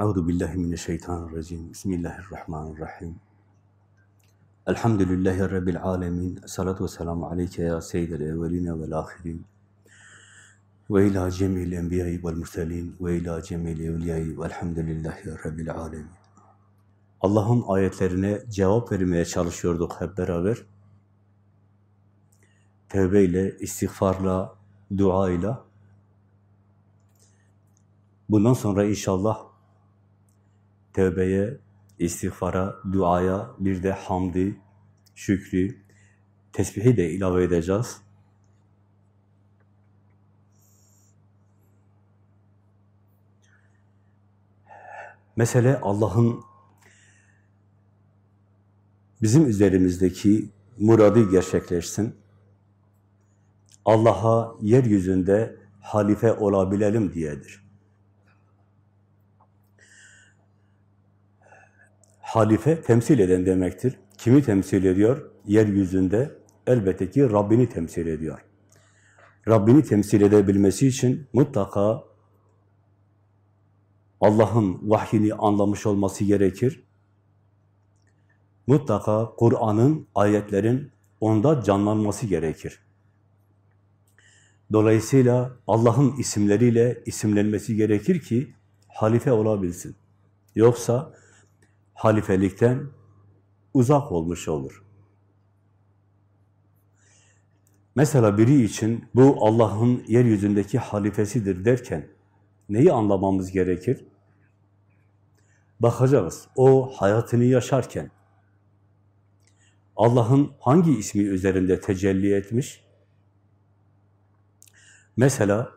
Euzu billahi mineşşeytanirracim. Bismillahirrahmanirrahim. Elhamdülillahi rabbil alamin. Salatu vesselamu aleyke ya seyyidel evvelin ve'l ahirin. Ve ila cemil enbiya'i ve'l murselin ve ila cemil evliya'i ve'lhamdülillahi rabbil alamin. Allah'ın ayetlerine cevap vermeye çalışıyorduk hep beraber. Tevbeyle, istiğfarla, duayla. Bundan sonra inşallah tevbeye, istiğfara, duaya, bir de hamdi, şükrü, tesbihi de ilave edeceğiz. Mesele Allah'ın bizim üzerimizdeki muradı gerçekleşsin. Allah'a yeryüzünde halife olabilelim diyedir. Halife temsil eden demektir. Kimi temsil ediyor? Yeryüzünde elbette ki Rabbini temsil ediyor. Rabbini temsil edebilmesi için mutlaka Allah'ın vahyini anlamış olması gerekir. Mutlaka Kur'an'ın, ayetlerin onda canlanması gerekir. Dolayısıyla Allah'ın isimleriyle isimlenmesi gerekir ki halife olabilsin. Yoksa halifelikten uzak olmuş olur. Mesela biri için bu Allah'ın yeryüzündeki halifesidir derken neyi anlamamız gerekir? Bakacağız. O hayatını yaşarken Allah'ın hangi ismi üzerinde tecelli etmiş? Mesela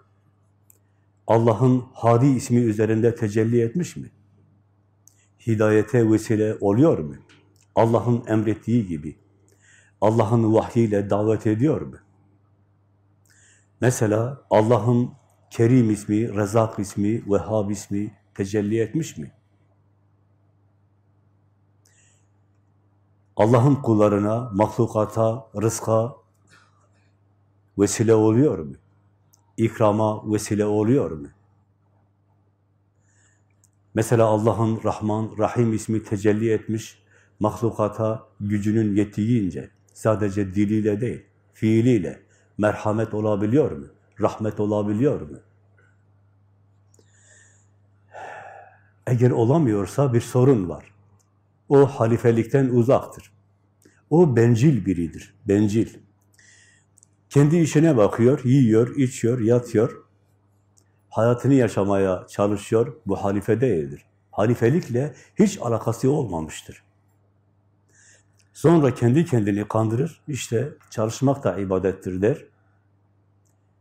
Allah'ın Hadi ismi üzerinde tecelli etmiş mi? Hidayete vesile oluyor mu? Allah'ın emrettiği gibi. Allah'ın vahyiyle davet ediyor mu? Mesela Allah'ın Kerim ismi, Rezak ismi, Vehhab ismi tecelli etmiş mi? Allah'ın kullarına, mahlukata, rızka vesile oluyor mu? İkrama vesile oluyor mu? Mesela Allah'ın Rahman, Rahim ismi tecelli etmiş, mahlukata gücünün yettiğince, sadece diliyle değil, fiiliyle merhamet olabiliyor mu? Rahmet olabiliyor mu? Eğer olamıyorsa bir sorun var. O halifelikten uzaktır. O bencil biridir, bencil. Kendi işine bakıyor, yiyor, içiyor, yatıyor. Hayatını yaşamaya çalışıyor, bu halife değildir. Halifelikle hiç alakası olmamıştır. Sonra kendi kendini kandırır, işte çalışmak da ibadettir der.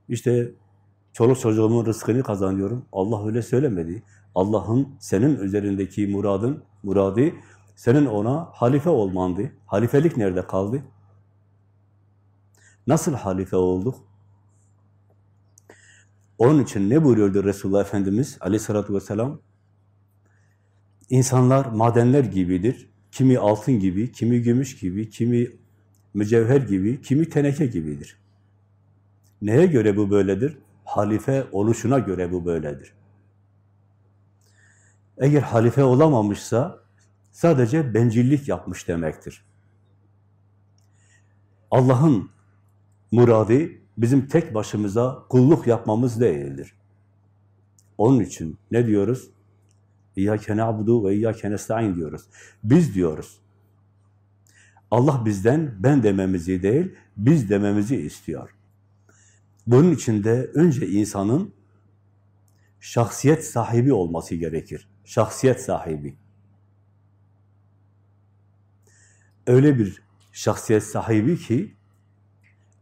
İşte çoluk çocuğumun rızkını kazanıyorum. Allah öyle söylemedi. Allah'ın senin üzerindeki muradın, muradı senin ona halife olmandı. Halifelik nerede kaldı? Nasıl halife olduk? Onun için ne buyuruyordu Resulullah Efendimiz aleyhissalatü vesselam? İnsanlar madenler gibidir. Kimi altın gibi, kimi gümüş gibi, kimi mücevher gibi, kimi teneke gibidir. Neye göre bu böyledir? Halife oluşuna göre bu böyledir. Eğer halife olamamışsa sadece bencillik yapmış demektir. Allah'ın muradı bizim tek başımıza kulluk yapmamız değildir. Onun için ne diyoruz? İyyâke na'budu ve iyyâke nesta'in diyoruz. Biz diyoruz. Allah bizden ben dememizi değil, biz dememizi istiyor. Bunun için de önce insanın şahsiyet sahibi olması gerekir. Şahsiyet sahibi. Öyle bir şahsiyet sahibi ki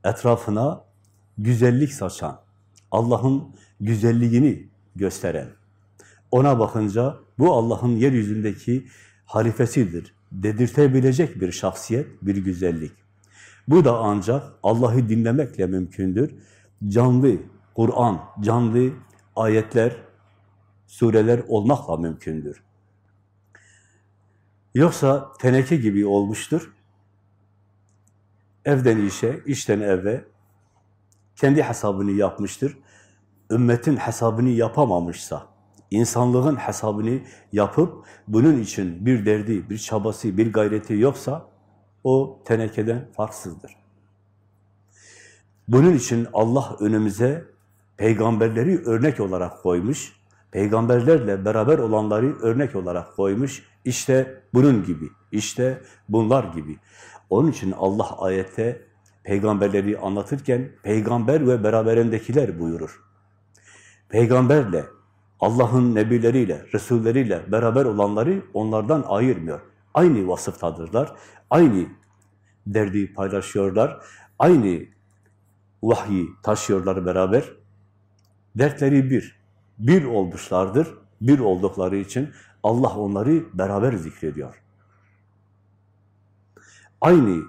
etrafına güzellik saçan, Allah'ın güzelliğini gösteren, ona bakınca bu Allah'ın yeryüzündeki halifesidir dedirtebilecek bir şahsiyet, bir güzellik. Bu da ancak Allah'ı dinlemekle mümkündür. Canlı Kur'an, canlı ayetler, sureler olmakla mümkündür. Yoksa teneke gibi olmuştur. Evden işe, işten eve, kendi hesabını yapmıştır. Ümmetin hesabını yapamamışsa, insanlığın hesabını yapıp bunun için bir derdi, bir çabası, bir gayreti yoksa o tenekeden farksızdır. Bunun için Allah önümüze peygamberleri örnek olarak koymuş, peygamberlerle beraber olanları örnek olarak koymuş. İşte bunun gibi, işte bunlar gibi. Onun için Allah ayette peygamberleri anlatırken peygamber ve beraberindekiler buyurur. Peygamberle, Allah'ın nebileriyle, resulleriyle beraber olanları onlardan ayırmıyor. Aynı vasıftadırlar, aynı derdi paylaşıyorlar, aynı vahyi taşıyorlar beraber. Dertleri bir, bir olmuşlardır. Bir oldukları için Allah onları beraber zikrediyor. Aynı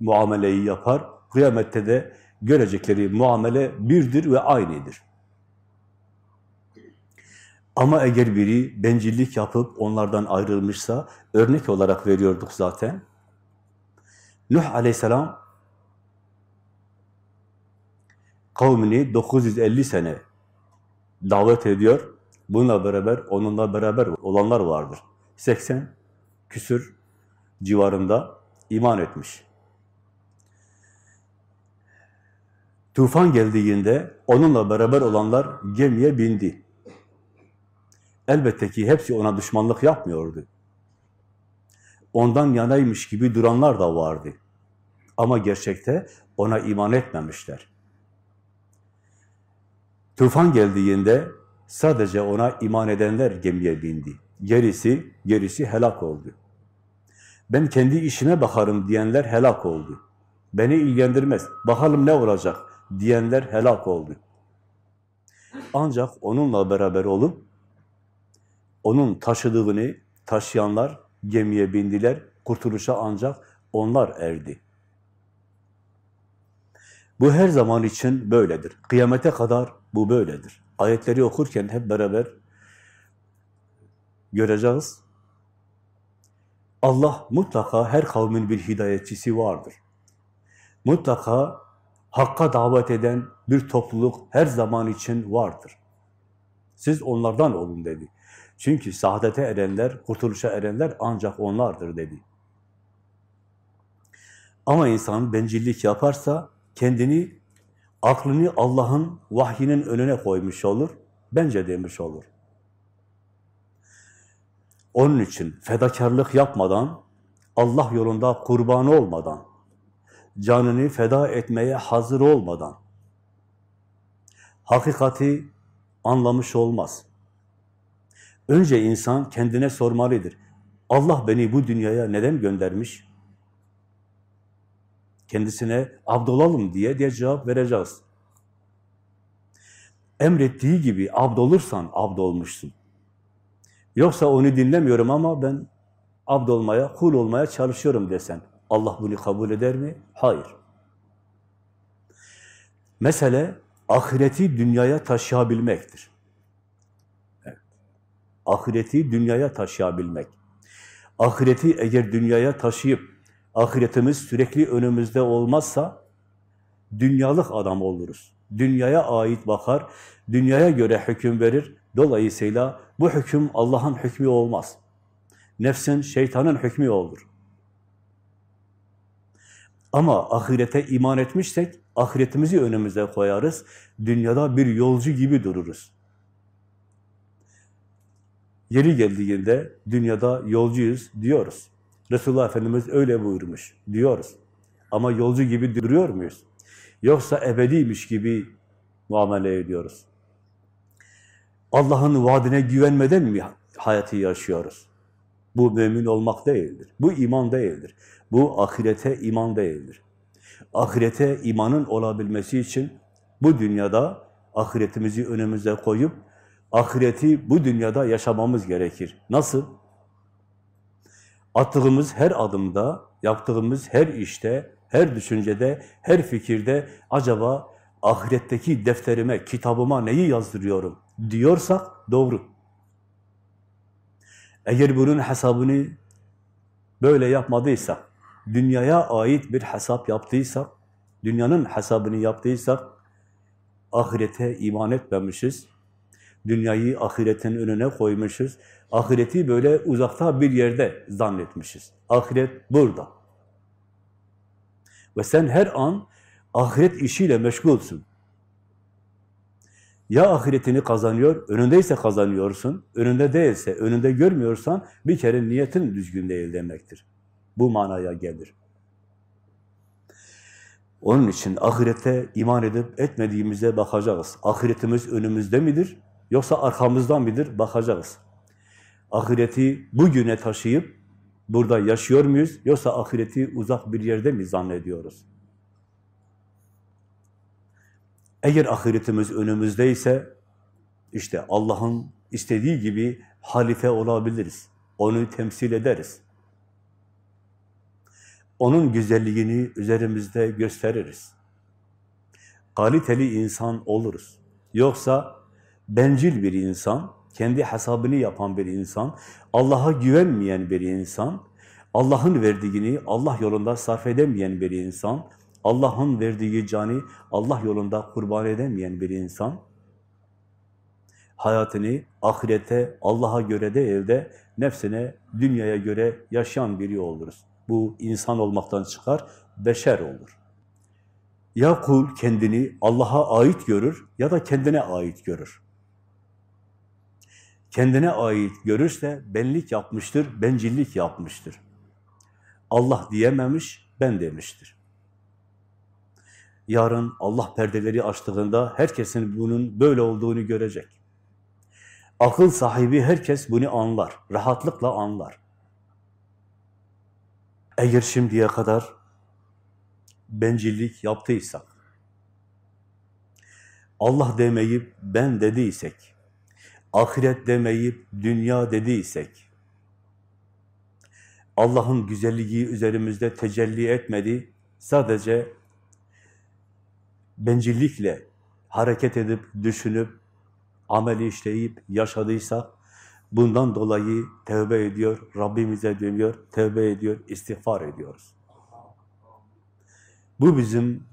muameleyi yapar, kıyamette de görecekleri muamele birdir ve aynıdır. Ama eğer biri bencillik yapıp onlardan ayrılmışsa, örnek olarak veriyorduk zaten. Nuh aleyhisselam kavmini 950 sene davet ediyor. Bununla beraber, onunla beraber olanlar vardır. 80 küsür civarında iman etmiş. Tufan geldiğinde onunla beraber olanlar gemiye bindi. Elbette ki hepsi ona düşmanlık yapmıyordu. Ondan yanaymış gibi duranlar da vardı. Ama gerçekte ona iman etmemişler. Tufan geldiğinde sadece ona iman edenler gemiye bindi. Gerisi, gerisi helak oldu. Ben kendi işime bakarım diyenler helak oldu. Beni ilgilendirmez, bakalım ne olacak diyenler helak oldu. Ancak onunla beraber olup, onun taşıdığını taşıyanlar gemiye bindiler, kurtuluşa ancak onlar erdi. Bu her zaman için böyledir. Kıyamete kadar bu böyledir. Ayetleri okurken hep beraber göreceğiz. Allah mutlaka her kavmin bir hidayetçisi vardır. Mutlaka hakka davet eden bir topluluk her zaman için vardır. Siz onlardan olun dedi. Çünkü saadete erenler, kurtuluşa erenler ancak onlardır dedi. Ama insan bencillik yaparsa kendini, aklını Allah'ın vahyinin önüne koymuş olur, bence demiş olur. Onun için fedakarlık yapmadan, Allah yolunda kurban olmadan, canını feda etmeye hazır olmadan, hakikati anlamış olmaz. Önce insan kendine sormalıdır. Allah beni bu dünyaya neden göndermiş? Kendisine abdolalım diye diye cevap vereceğiz. Emrettiği gibi abdolursan abdolmuşsun. Yoksa onu dinlemiyorum ama ben abdolmaya, kul olmaya çalışıyorum desen. Allah bunu kabul eder mi? Hayır. Mesele ahireti dünyaya taşıyabilmektir. Evet. Ahireti dünyaya taşıyabilmek. Ahireti eğer dünyaya taşıyıp ahiretimiz sürekli önümüzde olmazsa dünyalık adam oluruz. Dünyaya ait bakar, dünyaya göre hüküm verir. Dolayısıyla bu hüküm Allah'ın hükmü olmaz. Nefsin, şeytanın hükmü olur. Ama ahirete iman etmişsek, ahiretimizi önümüze koyarız. Dünyada bir yolcu gibi dururuz. Yeri geldiğinde dünyada yolcuyuz diyoruz. Resulullah Efendimiz öyle buyurmuş diyoruz. Ama yolcu gibi duruyor muyuz? Yoksa ebediymiş gibi muamele ediyoruz. Allah'ın vaadine güvenmeden mi hayatı yaşıyoruz? Bu mümin olmak değildir. Bu iman değildir. Bu ahirete iman değildir. Ahirete imanın olabilmesi için bu dünyada ahiretimizi önümüze koyup ahireti bu dünyada yaşamamız gerekir. Nasıl? Attığımız her adımda, yaptığımız her işte, her düşüncede, her fikirde acaba ahiretteki defterime, kitabıma neyi yazdırıyorum diyorsak doğru. Eğer bunun hesabını böyle yapmadıysak, dünyaya ait bir hesap yaptıysak, dünyanın hesabını yaptıysak, ahirete iman etmemişiz. Dünyayı ahiretin önüne koymuşuz. Ahireti böyle uzakta bir yerde zannetmişiz. Ahiret burada. Ve sen her an ahiret işiyle meşgulsün. Ya ahiretini kazanıyor, önündeyse kazanıyorsun, önünde değilse, önünde görmüyorsan bir kere niyetin düzgün değil demektir. Bu manaya gelir. Onun için ahirete iman edip etmediğimize bakacağız. Ahiretimiz önümüzde midir? Yoksa arkamızdan mıdır? Bakacağız. Ahireti bugüne taşıyıp burada yaşıyor muyuz? Yoksa ahireti uzak bir yerde mi zannediyoruz? Eğer ahiretimiz önümüzdeyse işte Allah'ın istediği gibi halife olabiliriz. Onu temsil ederiz. Onun güzelliğini üzerimizde gösteririz. Kaliteli insan oluruz. Yoksa bencil bir insan, kendi hesabını yapan bir insan, Allah'a güvenmeyen bir insan, Allah'ın verdiğini Allah yolunda sarf edemeyen bir insan, Allah'ın verdiği canı Allah yolunda kurban edemeyen bir insan, hayatını ahirete, Allah'a göre de nefsine, dünyaya göre yaşayan biri oluruz. Bu insan olmaktan çıkar, beşer olur. Ya kul kendini Allah'a ait görür ya da kendine ait görür. Kendine ait görürse benlik yapmıştır, bencillik yapmıştır. Allah diyememiş, ben demiştir. Yarın Allah perdeleri açtığında herkesin bunun böyle olduğunu görecek. Akıl sahibi herkes bunu anlar, rahatlıkla anlar. Eğer şimdiye kadar bencillik yaptıysak, Allah demeyip ben dediysek, ahiret demeyip dünya dediysek, Allah'ın güzelliği üzerimizde tecelli etmedi, sadece bencillikle hareket edip, düşünüp, ameli işleyip yaşadıysak, bundan dolayı tevbe ediyor, Rabbimize dönüyor, tevbe ediyor, istiğfar ediyoruz. Bu bizim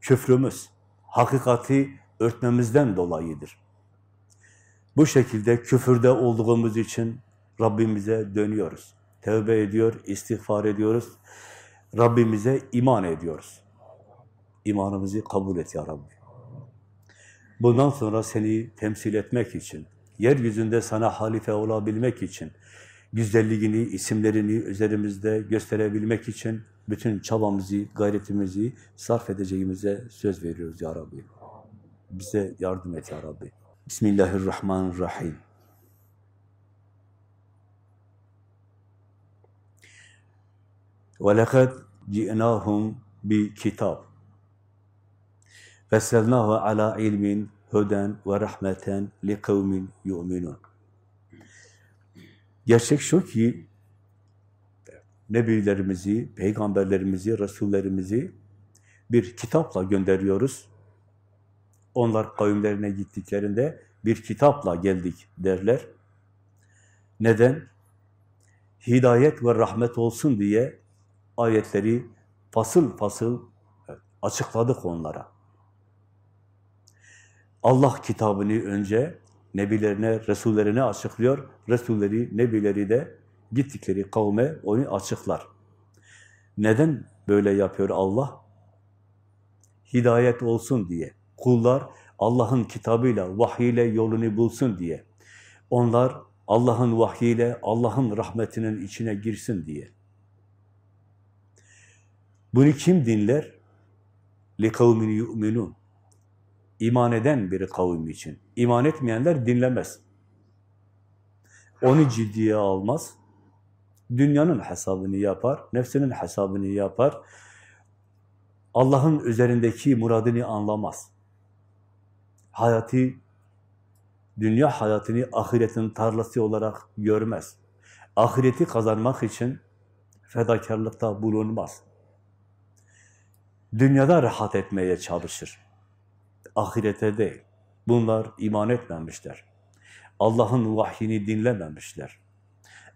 küfrümüz, hakikati örtmemizden dolayıdır. Bu şekilde küfürde olduğumuz için Rabbimize dönüyoruz. Tevbe ediyor, istiğfar ediyoruz. Rabbimize iman ediyoruz İmanımızı kabul et ya Rabbi. Bundan sonra seni temsil etmek için, yeryüzünde sana halife olabilmek için, güzelliğini, isimlerini üzerimizde gösterebilmek için bütün çabamızı, gayretimizi sarf edeceğimize söz veriyoruz ya Rabbi. Bize yardım et ya Rabbi. Bismillahirrahmanirrahim. وَلَقَدْ جِئْنَاهُمْ بِكِتَابٍ فَسَلْنَاهُ عَلَى عِلْمٍ هُدًى وَرَحْمَةً لِقَوْمٍ يُؤْمِنُونَ Gerçek şu ki, Nebilerimizi, peygamberlerimizi, Resullerimizi bir kitapla gönderiyoruz. Onlar kavimlerine gittiklerinde bir kitapla geldik derler. Neden? Hidayet ve rahmet olsun diye ayetleri fasıl fasıl açıkladık onlara. Allah kitabını önce nebilerine, resullerine açıklıyor. Resulleri, nebileri de gittikleri kavme onu açıklar. Neden böyle yapıyor Allah? Hidayet olsun diye. Kullar Allah'ın kitabıyla, vahiyle yolunu bulsun diye. Onlar Allah'ın vahyiyle, Allah'ın rahmetinin içine girsin diye. Bunu kim dinler? لِقَوْمٍ يُؤْمِنُونَ İman eden bir kavim için. İman etmeyenler dinlemez. Onu ciddiye almaz. Dünyanın hesabını yapar, nefsinin hesabını yapar. Allah'ın üzerindeki muradını anlamaz. Hayatı, dünya hayatını ahiretin tarlası olarak görmez. Ahireti kazanmak için fedakarlıkta bulunmaz. Dünyada rahat etmeye çalışır. Ahirete değil. Bunlar iman etmemişler. Allah'ın vahyini dinlememişler.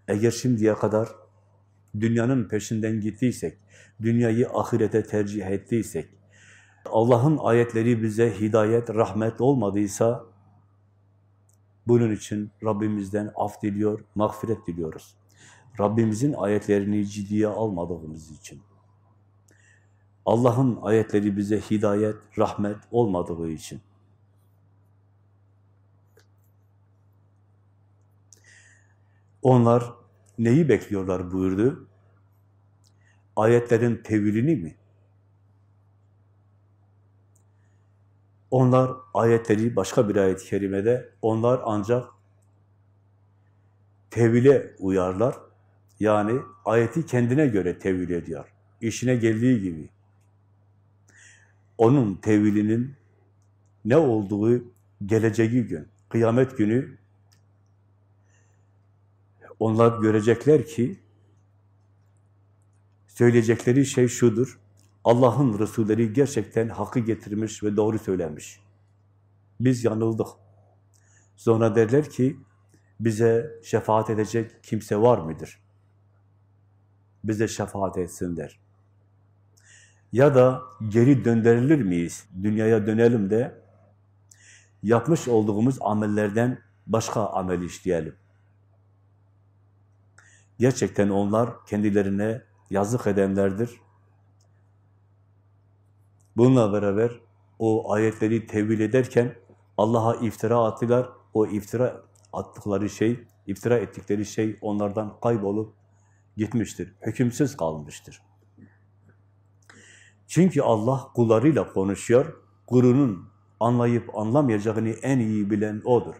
Eğer şimdiye kadar dünyanın peşinden gittiysek, dünyayı ahirete tercih ettiysek, Allah'ın ayetleri bize hidayet, rahmet olmadıysa, Bunun için Rabbimizden af diliyor, mağfiret diliyoruz. Rabbimizin ayetlerini ciddiye almadığımız için. Allah'ın ayetleri bize hidayet, rahmet olmadığı için. Onlar neyi bekliyorlar buyurdu? Ayetlerin tevilini mi? Onlar ayetleri başka bir ayet-i kerimede onlar ancak tevile uyarlar. Yani ayeti kendine göre tevil ediyor. İşine geldiği gibi. Onun tevilinin ne olduğu geleceği gün, kıyamet günü onlar görecekler ki söyleyecekleri şey şudur. Allah'ın Resulleri gerçekten hakkı getirmiş ve doğru söylemiş. Biz yanıldık. Sonra derler ki, bize şefaat edecek kimse var mıdır? Bize şefaat etsinler. Ya da geri döndürülür miyiz? Dünyaya dönelim de yapmış olduğumuz amellerden başka amel işleyelim. Gerçekten onlar kendilerine yazık edenlerdir. Bununla beraber o ayetleri tevil ederken Allah'a iftira attılar. O iftira attıkları şey, iftira ettikleri şey onlardan kaybolup gitmiştir. Hükümsüz kalmıştır. Çünkü Allah kullarıyla konuşuyor. Kulunun anlayıp anlamayacağını en iyi bilen O'dur.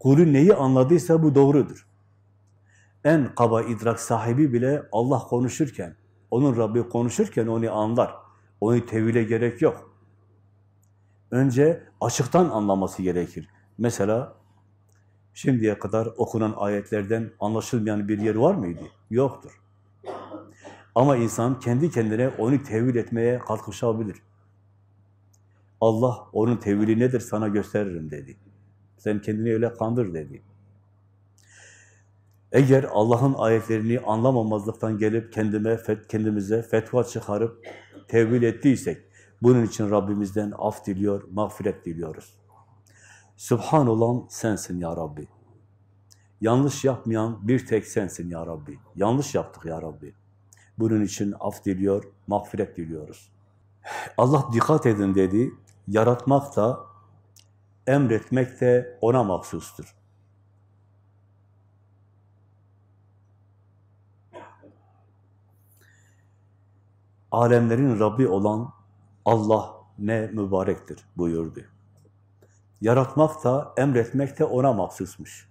Kulu neyi anladıysa bu doğrudur. En kaba idrak sahibi bile Allah konuşurken, onun Rabbi konuşurken onu anlar. Onu tevhile gerek yok. Önce açıktan anlaması gerekir. Mesela şimdiye kadar okunan ayetlerden anlaşılmayan bir yer var mıydı? Yoktur. Ama insan kendi kendine onu tevil etmeye kalkışabilir. Allah onun tevili nedir sana gösteririm dedi. Sen kendini öyle kandır dedi. Eğer Allah'ın ayetlerini anlamamazlıktan gelip kendime, kendimize fetva çıkarıp tevil ettiysek, bunun için Rabbimizden af diliyor, mağfiret diliyoruz. Subhan olan sensin ya Rabbi. Yanlış yapmayan bir tek sensin ya Rabbi. Yanlış yaptık ya Rabbi. Bunun için af diliyor, mağfiret diliyoruz. Allah dikkat edin dedi, yaratmak da, emretmek de ona mahsustur. alemlerin Rabbi olan Allah ne mübarektir buyurdu. Yaratmak da, emretmek de ona mahsusmuş.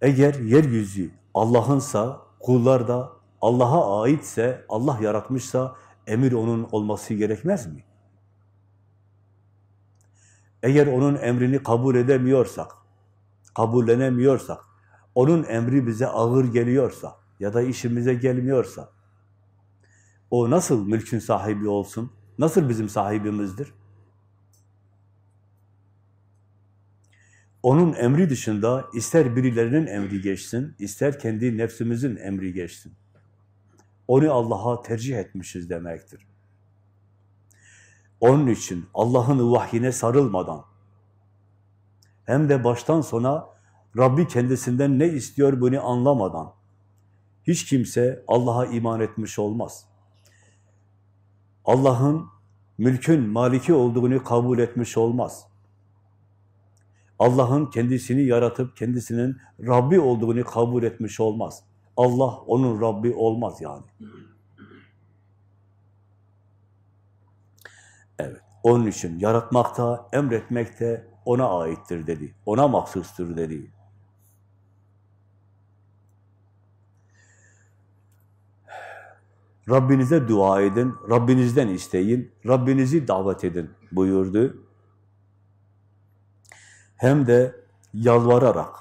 Eğer yeryüzü Allah'ınsa, kullar da Allah'a aitse, Allah yaratmışsa, emir onun olması gerekmez mi? Eğer onun emrini kabul edemiyorsak, kabullenemiyorsak, onun emri bize ağır geliyorsa ya da işimize gelmiyorsa, o nasıl mülkün sahibi olsun? Nasıl bizim sahibimizdir? Onun emri dışında ister birilerinin emri geçsin, ister kendi nefsimizin emri geçsin. Onu Allah'a tercih etmişiz demektir. Onun için Allah'ın vahyine sarılmadan, hem de baştan sona Rabbi kendisinden ne istiyor bunu anlamadan, hiç kimse Allah'a iman etmiş olmaz. Allah'ın mülkün maliki olduğunu kabul etmiş olmaz. Allah'ın kendisini yaratıp kendisinin Rabbi olduğunu kabul etmiş olmaz. Allah onun Rabbi olmaz yani. Evet, onun için yaratmakta, emretmekte ona aittir dedi. Ona mahsustur dedi. Rabbinize dua edin, Rabbinizden isteyin, Rabbinizi davet edin buyurdu. Hem de yalvararak,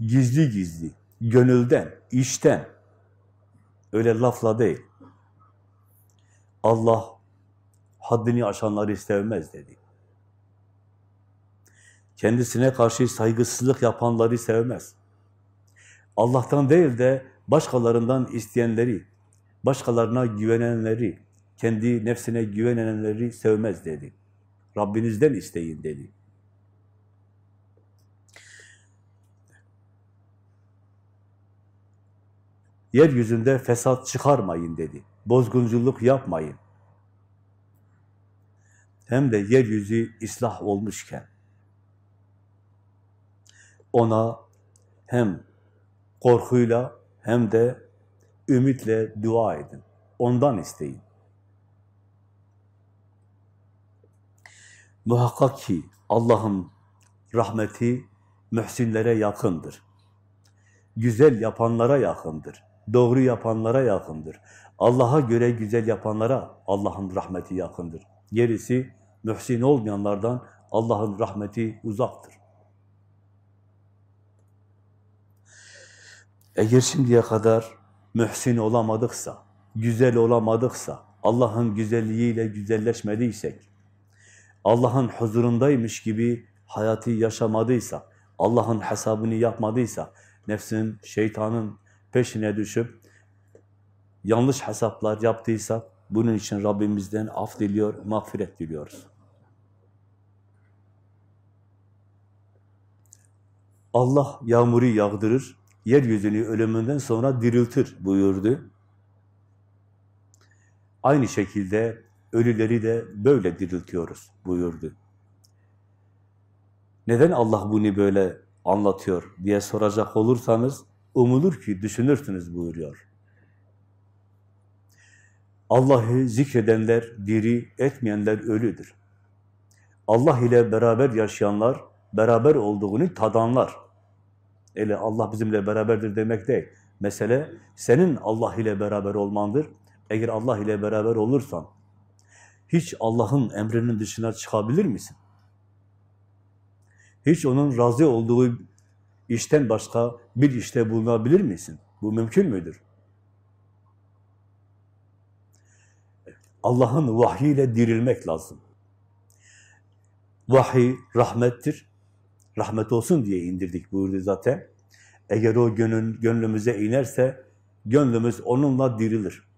gizli gizli, gönülden, işten, öyle lafla değil. Allah haddini aşanları sevmez dedi. Kendisine karşı saygısızlık yapanları sevmez. Allah'tan değil de başkalarından isteyenleri, başkalarına güvenenleri, kendi nefsine güvenenleri sevmez dedi. Rabbinizden isteyin dedi. Yeryüzünde fesat çıkarmayın dedi. Bozgunculuk yapmayın. Hem de yeryüzü ıslah olmuşken ona hem korkuyla hem de ümitle dua edin. Ondan isteyin. Muhakkak ki Allah'ın rahmeti mühsinlere yakındır. Güzel yapanlara yakındır. Doğru yapanlara yakındır. Allah'a göre güzel yapanlara Allah'ın rahmeti yakındır. Gerisi mühsin olmayanlardan Allah'ın rahmeti uzaktır. Eğer şimdiye kadar mühsin olamadıksa, güzel olamadıksa, Allah'ın güzelliğiyle güzelleşmediysek, Allah'ın huzurundaymış gibi hayatı yaşamadıysa, Allah'ın hesabını yapmadıysa, nefsin, şeytanın peşine düşüp yanlış hesaplar yaptıysak, bunun için Rabbimizden af diliyor, mağfiret diliyoruz. Allah yağmuru yağdırır, yeryüzünü ölümünden sonra diriltir buyurdu. Aynı şekilde ölüleri de böyle diriltiyoruz buyurdu. Neden Allah bunu böyle anlatıyor diye soracak olursanız, umulur ki düşünürsünüz buyuruyor. Allah'ı zikredenler diri, etmeyenler ölüdür. Allah ile beraber yaşayanlar, beraber olduğunu tadanlar. Öyle Allah bizimle beraberdir demek değil. Mesele senin Allah ile beraber olmandır. Eğer Allah ile beraber olursan, hiç Allah'ın emrinin dışına çıkabilir misin? Hiç onun razı olduğu işten başka bir işte bulunabilir misin? Bu mümkün müdür? Allah'ın vahyiyle dirilmek lazım. Vahiy rahmettir. Rahmet olsun diye indirdik buyurdu zaten. Eğer o gönül, gönlümüze inerse gönlümüz onunla dirilir.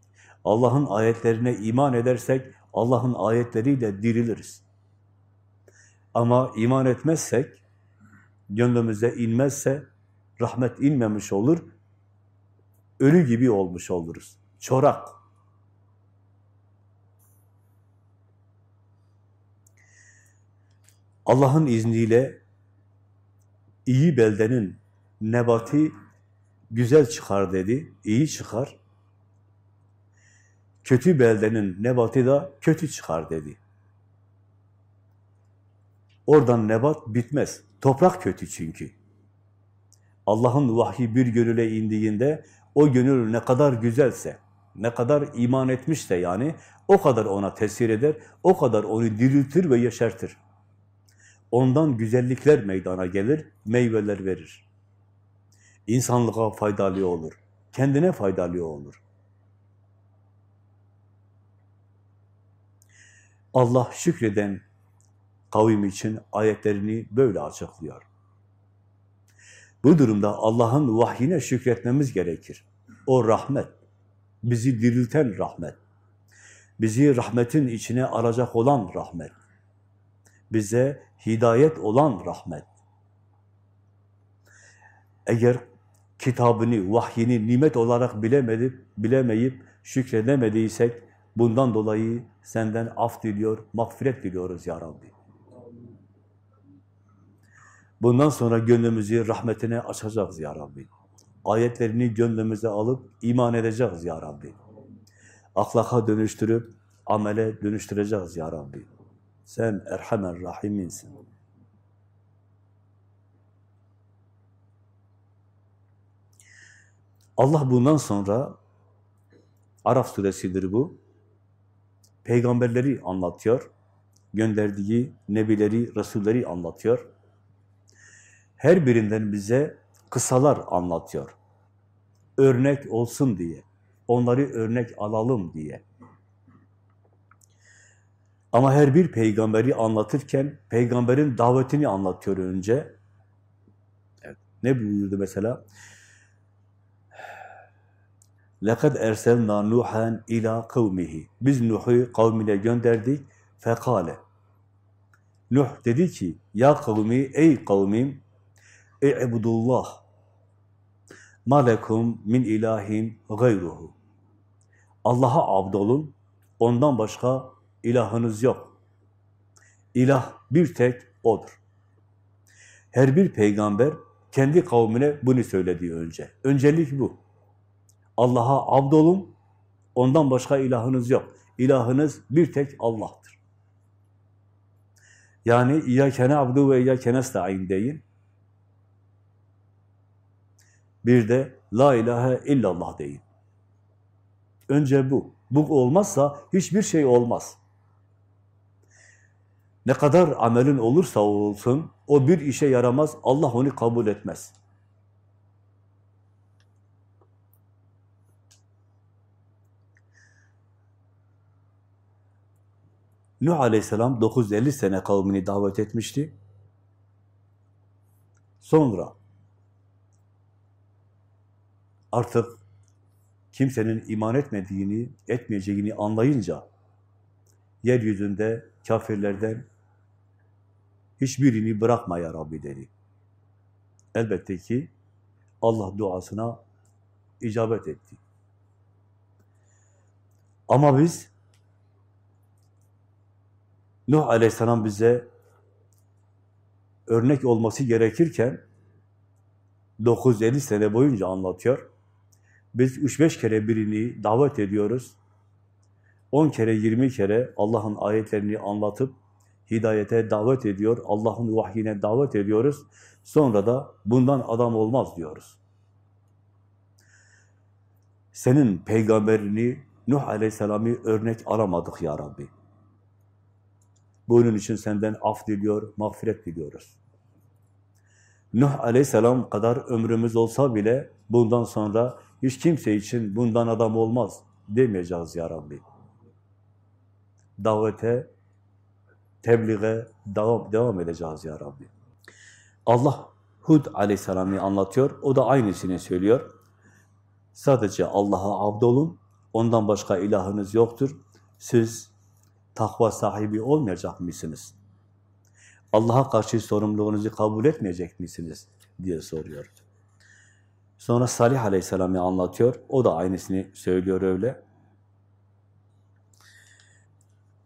Allah'ın ayetlerine iman edersek Allah'ın ayetleriyle diriliriz. Ama iman etmezsek, gönlümüze inmezse rahmet inmemiş olur, ölü gibi olmuş oluruz. Çorak. Allah'ın izniyle iyi beldenin nebati güzel çıkar dedi, iyi çıkar. Kötü beldenin nebati da kötü çıkar dedi. Oradan nebat bitmez. Toprak kötü çünkü. Allah'ın vahyi bir gönüle indiğinde o gönül ne kadar güzelse, ne kadar iman etmişse yani o kadar ona tesir eder, o kadar onu diriltir ve yeşertir. Ondan güzellikler meydana gelir, meyveler verir. İnsanlığa faydalı olur, kendine faydalı olur. Allah şükreden kavim için ayetlerini böyle açıklıyor. Bu durumda Allah'ın vahyine şükretmemiz gerekir. O rahmet, bizi dirilten rahmet, bizi rahmetin içine alacak olan rahmet, bize hidayet olan rahmet. Eğer kitabını, vahyini nimet olarak bilemedip, bilemeyip şükredemediysek, bundan dolayı senden af diliyor, mağfiret diliyoruz ya Rabbi. Bundan sonra gönlümüzü rahmetine açacağız ya Rabbi. Ayetlerini gönlümüze alıp iman edeceğiz ya Rabbi. Ahlaka dönüştürüp amele dönüştüreceğiz ya Rabbi. Sen Erhamer Rahim'insin. Allah bundan sonra Araf suresidir bu. Peygamberleri anlatıyor. Gönderdiği nebileri, rasulleri anlatıyor Her birinden bize kısalar anlatıyor. Örnek olsun diye. Onları örnek alalım diye. Ama her bir peygamberi anlatırken peygamberin davetini anlatıyor önce. Evet. Ne buyurdu mesela? لَقَدْ اَرْسَلْنَا نُوحًا اِلَى قَوْمِهِ Biz Nuh'u kavmine gönderdik. Fekale. Nuh dedi ki, ya kavmi, ey kavmim, e'budullah, ma lekum min ilahin gayruhu. Allah'a abdolun, ondan başka ilahınız yok. İlah bir tek O'dur. Her bir peygamber kendi kavmine bunu söyledi önce. Öncelik bu. Allah'a abdolun, ondan başka ilahınız yok. İlahınız bir tek Allah'tır. Yani İyyâke abdu ve İyyâke nesta'in deyin. Bir de La ilahe illallah deyin. Önce bu. Bu olmazsa hiçbir şey olmaz. Ne kadar amelin olursa olsun, o bir işe yaramaz, Allah onu kabul etmez. Nuh Aleyhisselam 950 sene kavmini davet etmişti. Sonra artık kimsenin iman etmediğini, etmeyeceğini anlayınca yeryüzünde kafirlerden hiçbirini bırakma ya Rabbi dedi. Elbette ki Allah duasına icabet etti. Ama biz Nuh Aleyhisselam bize örnek olması gerekirken 950 sene boyunca anlatıyor. Biz 3-5 kere birini davet ediyoruz. 10 kere, 20 kere Allah'ın ayetlerini anlatıp hidayete davet ediyor, Allah'ın vahyine davet ediyoruz. Sonra da bundan adam olmaz diyoruz. Senin peygamberini Nuh Aleyhisselam'ı örnek aramadık ya Rabbi. Bunun için senden af diliyor, mağfiret diliyoruz. Nuh Aleyhisselam kadar ömrümüz olsa bile bundan sonra hiç kimse için bundan adam olmaz demeyeceğiz ya Rabbi. Davete, tebliğe devam, devam edeceğiz ya Rabbi. Allah Hud Aleyhisselam'ı anlatıyor. O da aynısını söylüyor. Sadece Allah'a abdolun. Ondan başka ilahınız yoktur. Siz takva sahibi olmayacak mısınız? Allah'a karşı sorumluluğunuzu kabul etmeyecek misiniz? diye soruyor. Sonra Salih Aleyhisselam'ı anlatıyor. O da aynısını söylüyor öyle.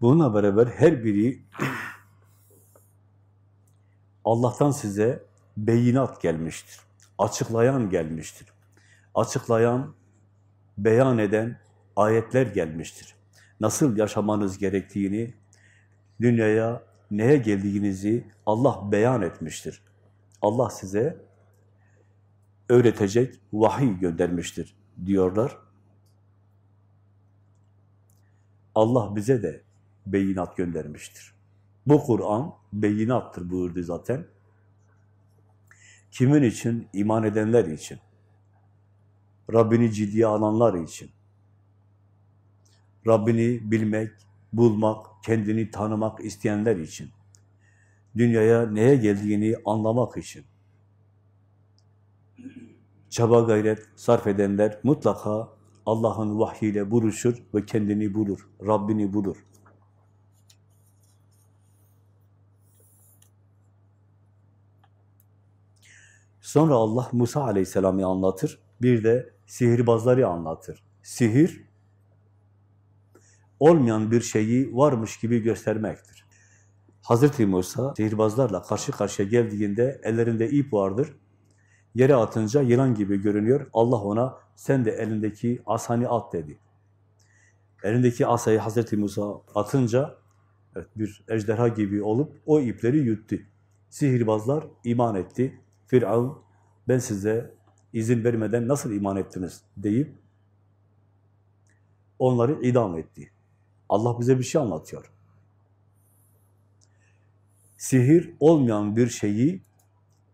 Bununla beraber her biri Allah'tan size beyinat gelmiştir. Açıklayan gelmiştir. Açıklayan, beyan eden ayetler gelmiştir. Nasıl yaşamanız gerektiğini, dünyaya neye geldiğinizi Allah beyan etmiştir. Allah size öğretecek vahiy göndermiştir diyorlar. Allah bize de beyinat göndermiştir. Bu Kur'an beyinattır buyurdu zaten. Kimin için? İman edenler için. Rabbini ciddiye alanlar için. Rabbini bilmek, bulmak, kendini tanımak isteyenler için. Dünyaya neye geldiğini anlamak için. Çaba gayret sarf edenler mutlaka Allah'ın vahyiyle buluşur ve kendini bulur, Rabbini bulur. Sonra Allah Musa Aleyhisselam'ı anlatır. Bir de sihirbazları anlatır. Sihir, olmayan bir şeyi varmış gibi göstermektir. Hazreti Musa sihirbazlarla karşı karşıya geldiğinde ellerinde ip vardır. Yere atınca yılan gibi görünüyor. Allah ona sen de elindeki asani at dedi. Elindeki asayı Hazreti Musa atınca evet, bir ejderha gibi olup o ipleri yuttu. Sihirbazlar iman etti. Firavun ben size izin vermeden nasıl iman ettiniz deyip onları idam etti. Allah bize bir şey anlatıyor. Sihir olmayan bir şeyi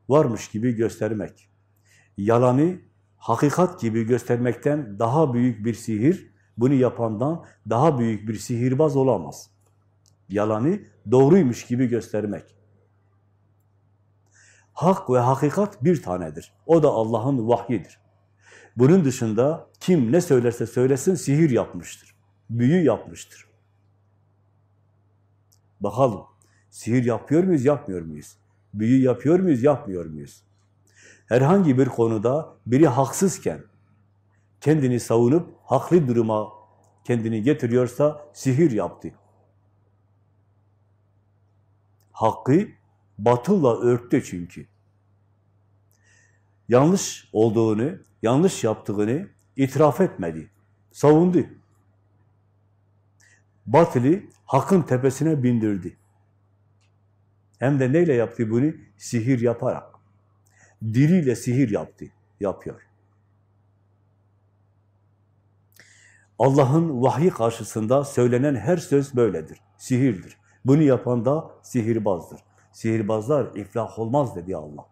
varmış gibi göstermek. Yalanı hakikat gibi göstermekten daha büyük bir sihir, bunu yapandan daha büyük bir sihirbaz olamaz. Yalanı doğruymuş gibi göstermek. Hak ve hakikat bir tanedir. O da Allah'ın vahyidir. Bunun dışında kim ne söylerse söylesin sihir yapmıştır. Büyü yapmıştır. Bakalım Sihir yapıyor muyuz, yapmıyor muyuz? Büyü yapıyor muyuz, yapmıyor muyuz? Herhangi bir konuda biri haksızken kendini savunup haklı duruma kendini getiriyorsa sihir yaptı. Hakkı batılla örttü çünkü. Yanlış olduğunu, yanlış yaptığını itiraf etmedi. Savundu. Batılı hakkın tepesine bindirdi. Hem de neyle yaptı bunu? Sihir yaparak. Diliyle sihir yaptı, yapıyor. Allah'ın vahyi karşısında söylenen her söz böyledir. Sihirdir. Bunu yapan da sihirbazdır. Sihirbazlar iflah olmaz dedi Allah.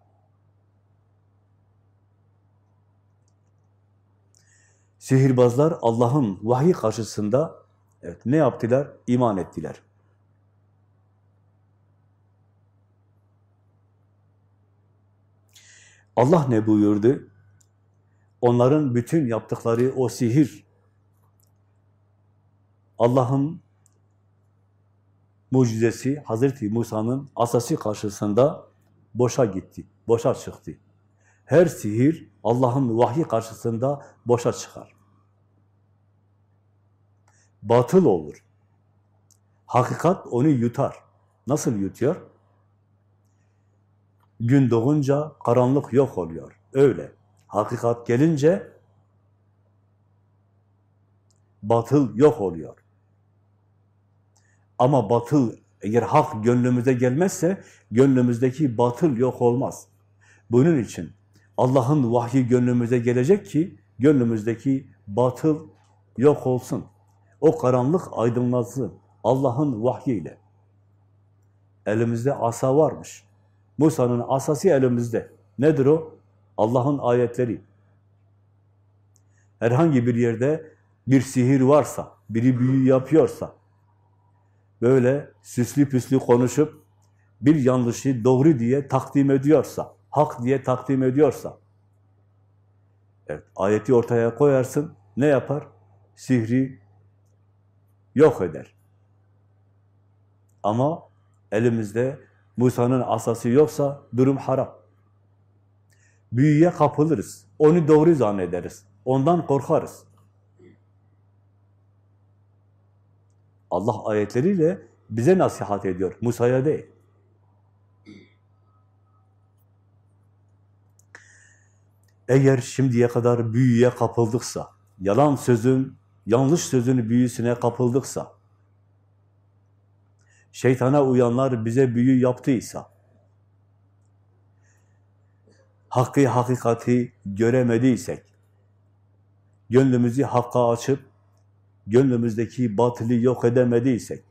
Sihirbazlar Allah'ın vahyi karşısında evet, ne yaptılar? İman ettiler. Allah ne buyurdu? Onların bütün yaptıkları o sihir, Allah'ın mucizesi, Hazreti Musa'nın asası karşısında boşa gitti, boşa çıktı. Her sihir Allah'ın vahyi karşısında boşa çıkar. Batıl olur. Hakikat onu yutar. Nasıl yutuyor? Gün doğunca karanlık yok oluyor. Öyle. Hakikat gelince batıl yok oluyor. Ama batıl eğer hak gönlümüze gelmezse gönlümüzdeki batıl yok olmaz. Bunun için Allah'ın vahyi gönlümüze gelecek ki gönlümüzdeki batıl yok olsun. O karanlık aydınlatsın. Allah'ın vahyiyle. Elimizde asa varmış. Musa'nın asası elimizde. Nedir o? Allah'ın ayetleri. Herhangi bir yerde bir sihir varsa, biri büyü yapıyorsa, böyle süslü püslü konuşup bir yanlışı doğru diye takdim ediyorsa, hak diye takdim ediyorsa, evet, ayeti ortaya koyarsın, ne yapar? Sihri yok eder. Ama elimizde Musa'nın asası yoksa durum haram. Büyüye kapılırız. Onu doğru zannederiz. Ondan korkarız. Allah ayetleriyle bize nasihat ediyor. Musa'ya değil. Eğer şimdiye kadar büyüye kapıldıksa, yalan sözün, yanlış sözün büyüsüne kapıldıksa, şeytana uyanlar bize büyü yaptıysa, hakkı hakikati göremediysek, gönlümüzü hakka açıp, gönlümüzdeki batılı yok edemediysek,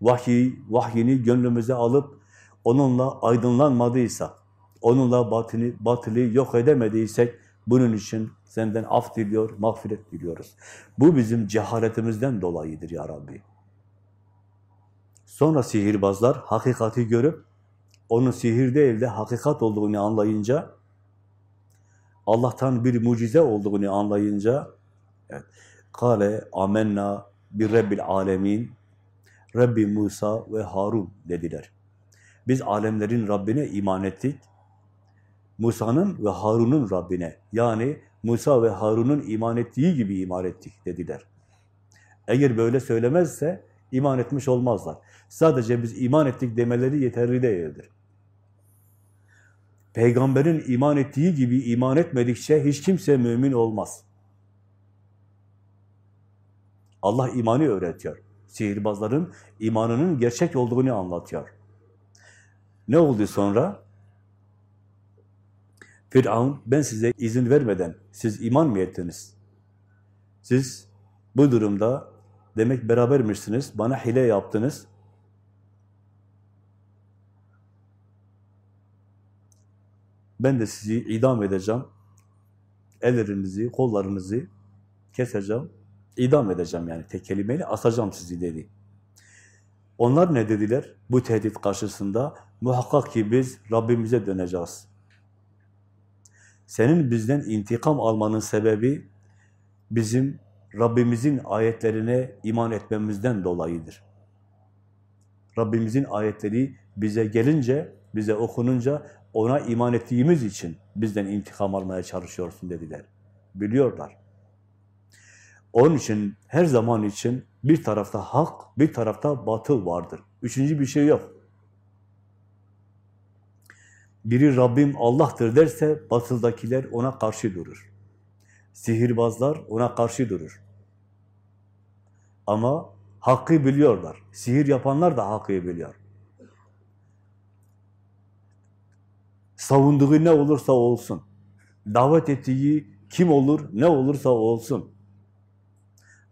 vahiy, vahyini gönlümüze alıp, onunla aydınlanmadıysa, onunla batılı, batılı yok edemediysek, bunun için senden af diliyor, mağfiret diliyoruz. Bu bizim cehaletimizden dolayıdır ya Rabbi. Sonra sihirbazlar hakikati görüp, onun sihir değil de hakikat olduğunu anlayınca, Allah'tan bir mucize olduğunu anlayınca, evet, Kale amenna bir Rabbil alemin, Rabbi Musa ve Harun dediler. Biz alemlerin Rabbine iman ettik. Musa'nın ve Harun'un Rabbine, yani Musa ve Harun'un iman ettiği gibi iman ettik dediler. Eğer böyle söylemezse iman etmiş olmazlar. Sadece biz iman ettik demeleri yeterli değildir. Peygamberin iman ettiği gibi iman etmedikçe hiç kimse mümin olmaz. Allah imanı öğretiyor. Sihirbazların imanının gerçek olduğunu anlatıyor. Ne oldu sonra? Firavun, ben size izin vermeden siz iman mı ettiniz? Siz bu durumda demek berabermişsiniz, bana hile yaptınız. Ben de sizi idam edeceğim. Ellerinizi, kollarınızı keseceğim. İdam edeceğim yani tek kelimeyle asacağım sizi dedi. Onlar ne dediler? Bu tehdit karşısında muhakkak ki biz Rabbimize döneceğiz. Senin bizden intikam almanın sebebi bizim Rabbimizin ayetlerine iman etmemizden dolayıdır. Rabbimizin ayetleri bize gelince, bize okununca ona iman ettiğimiz için bizden intikam almaya çalışıyorsun dediler. Biliyorlar. Onun için her zaman için bir tarafta hak, bir tarafta batıl vardır. Üçüncü bir şey yok. Biri Rabbim Allah'tır derse batıldakiler ona karşı durur. Sihirbazlar ona karşı durur. Ama hakkı biliyorlar. Sihir yapanlar da hakkı biliyor. Savunduğu ne olursa olsun. Davet ettiği kim olur, ne olursa olsun.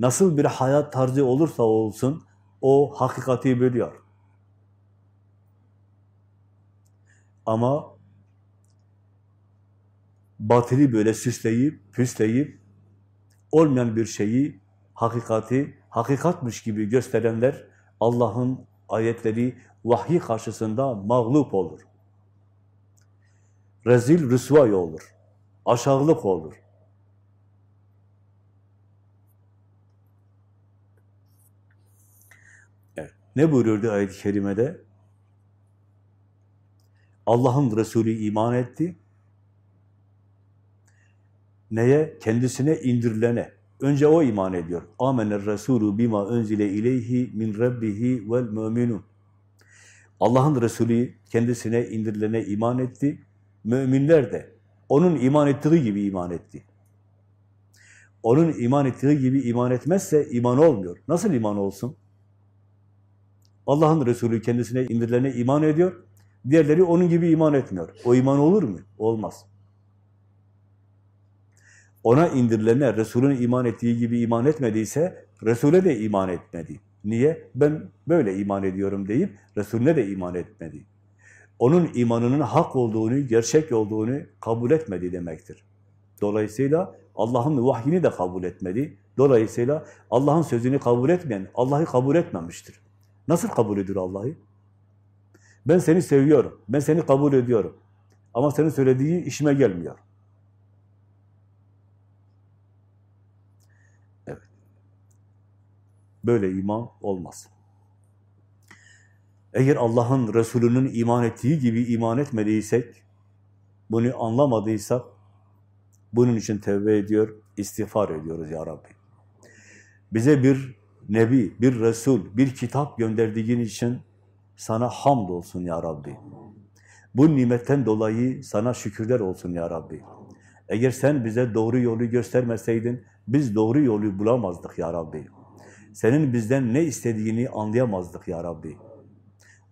Nasıl bir hayat tarzı olursa olsun, o hakikati biliyor. Ama batılı böyle süsleyip, püsleyip, olmayan bir şeyi, hakikati, hakikatmış gibi gösterenler, Allah'ın ayetleri, vahyi karşısında mağlup olur. Rezil, rüsvay olur. Aşağılık olur. Evet. Ne buyuruyordu ayet-i kerimede? Allah'ın Resulü iman etti. Neye? Kendisine indirilene. Önce o iman ediyor. Amener Resulü bima önzile ileyhi min rabbihi vel müminun. Allah'ın Resulü kendisine indirilene iman etti. Müminler de onun iman ettiği gibi iman etti. Onun iman ettiği gibi iman etmezse iman olmuyor. Nasıl iman olsun? Allah'ın Resulü kendisine indirilene iman ediyor. Diğerleri onun gibi iman etmiyor. O iman olur mu? Olmaz. Ona indirilene, Resul'ün iman ettiği gibi iman etmediyse, Resul'e de iman etmedi. Niye? Ben böyle iman ediyorum deyip, Resul'üne de iman etmedi. Onun imanının hak olduğunu, gerçek olduğunu kabul etmedi demektir. Dolayısıyla Allah'ın vahyini de kabul etmedi. Dolayısıyla Allah'ın sözünü kabul etmeyen, Allah'ı kabul etmemiştir. Nasıl kabul ediyor Allah'ı? Ben seni seviyorum, ben seni kabul ediyorum. Ama senin söylediği işime gelmiyor. Evet. Böyle iman olmaz. Eğer Allah'ın Resulü'nün iman ettiği gibi iman etmediysek, bunu anlamadıysak, bunun için tevbe ediyor, istiğfar ediyoruz ya Rabbi. Bize bir Nebi, bir Resul, bir kitap gönderdiğin için sana hamd olsun ya Rabbi. Bu nimetten dolayı sana şükürler olsun ya Rabbi. Eğer sen bize doğru yolu göstermeseydin, biz doğru yolu bulamazdık ya Rabbi. Senin bizden ne istediğini anlayamazdık ya Rabbi.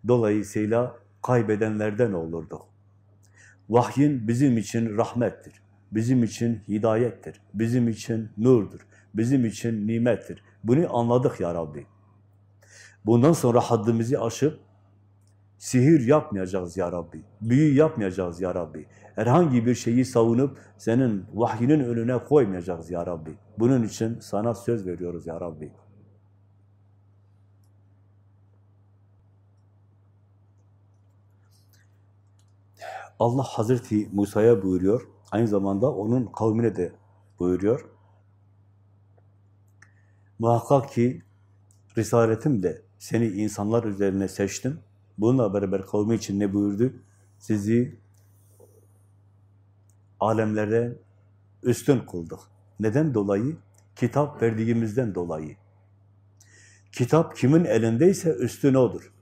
Dolayısıyla kaybedenlerden olurduk. Vahyin bizim için rahmettir. Bizim için hidayettir. Bizim için nurdur. Bizim için nimettir. Bunu anladık ya Rabbi. Bundan sonra haddimizi aşıp sihir yapmayacağız ya Rabbi. Büyü yapmayacağız ya Rabbi. Herhangi bir şeyi savunup senin vahyinin önüne koymayacağız ya Rabbi. Bunun için sana söz veriyoruz ya Rabbi. Allah Hazreti Musa'ya buyuruyor. Aynı zamanda onun kavmine de buyuruyor. Muhakkak ki Risaletimle seni insanlar üzerine seçtim. Bununla beraber kavmi için ne buyurdu? Sizi alemlerden üstün kıldık. Neden dolayı? Kitap verdiğimizden dolayı. Kitap kimin elindeyse üstün odur.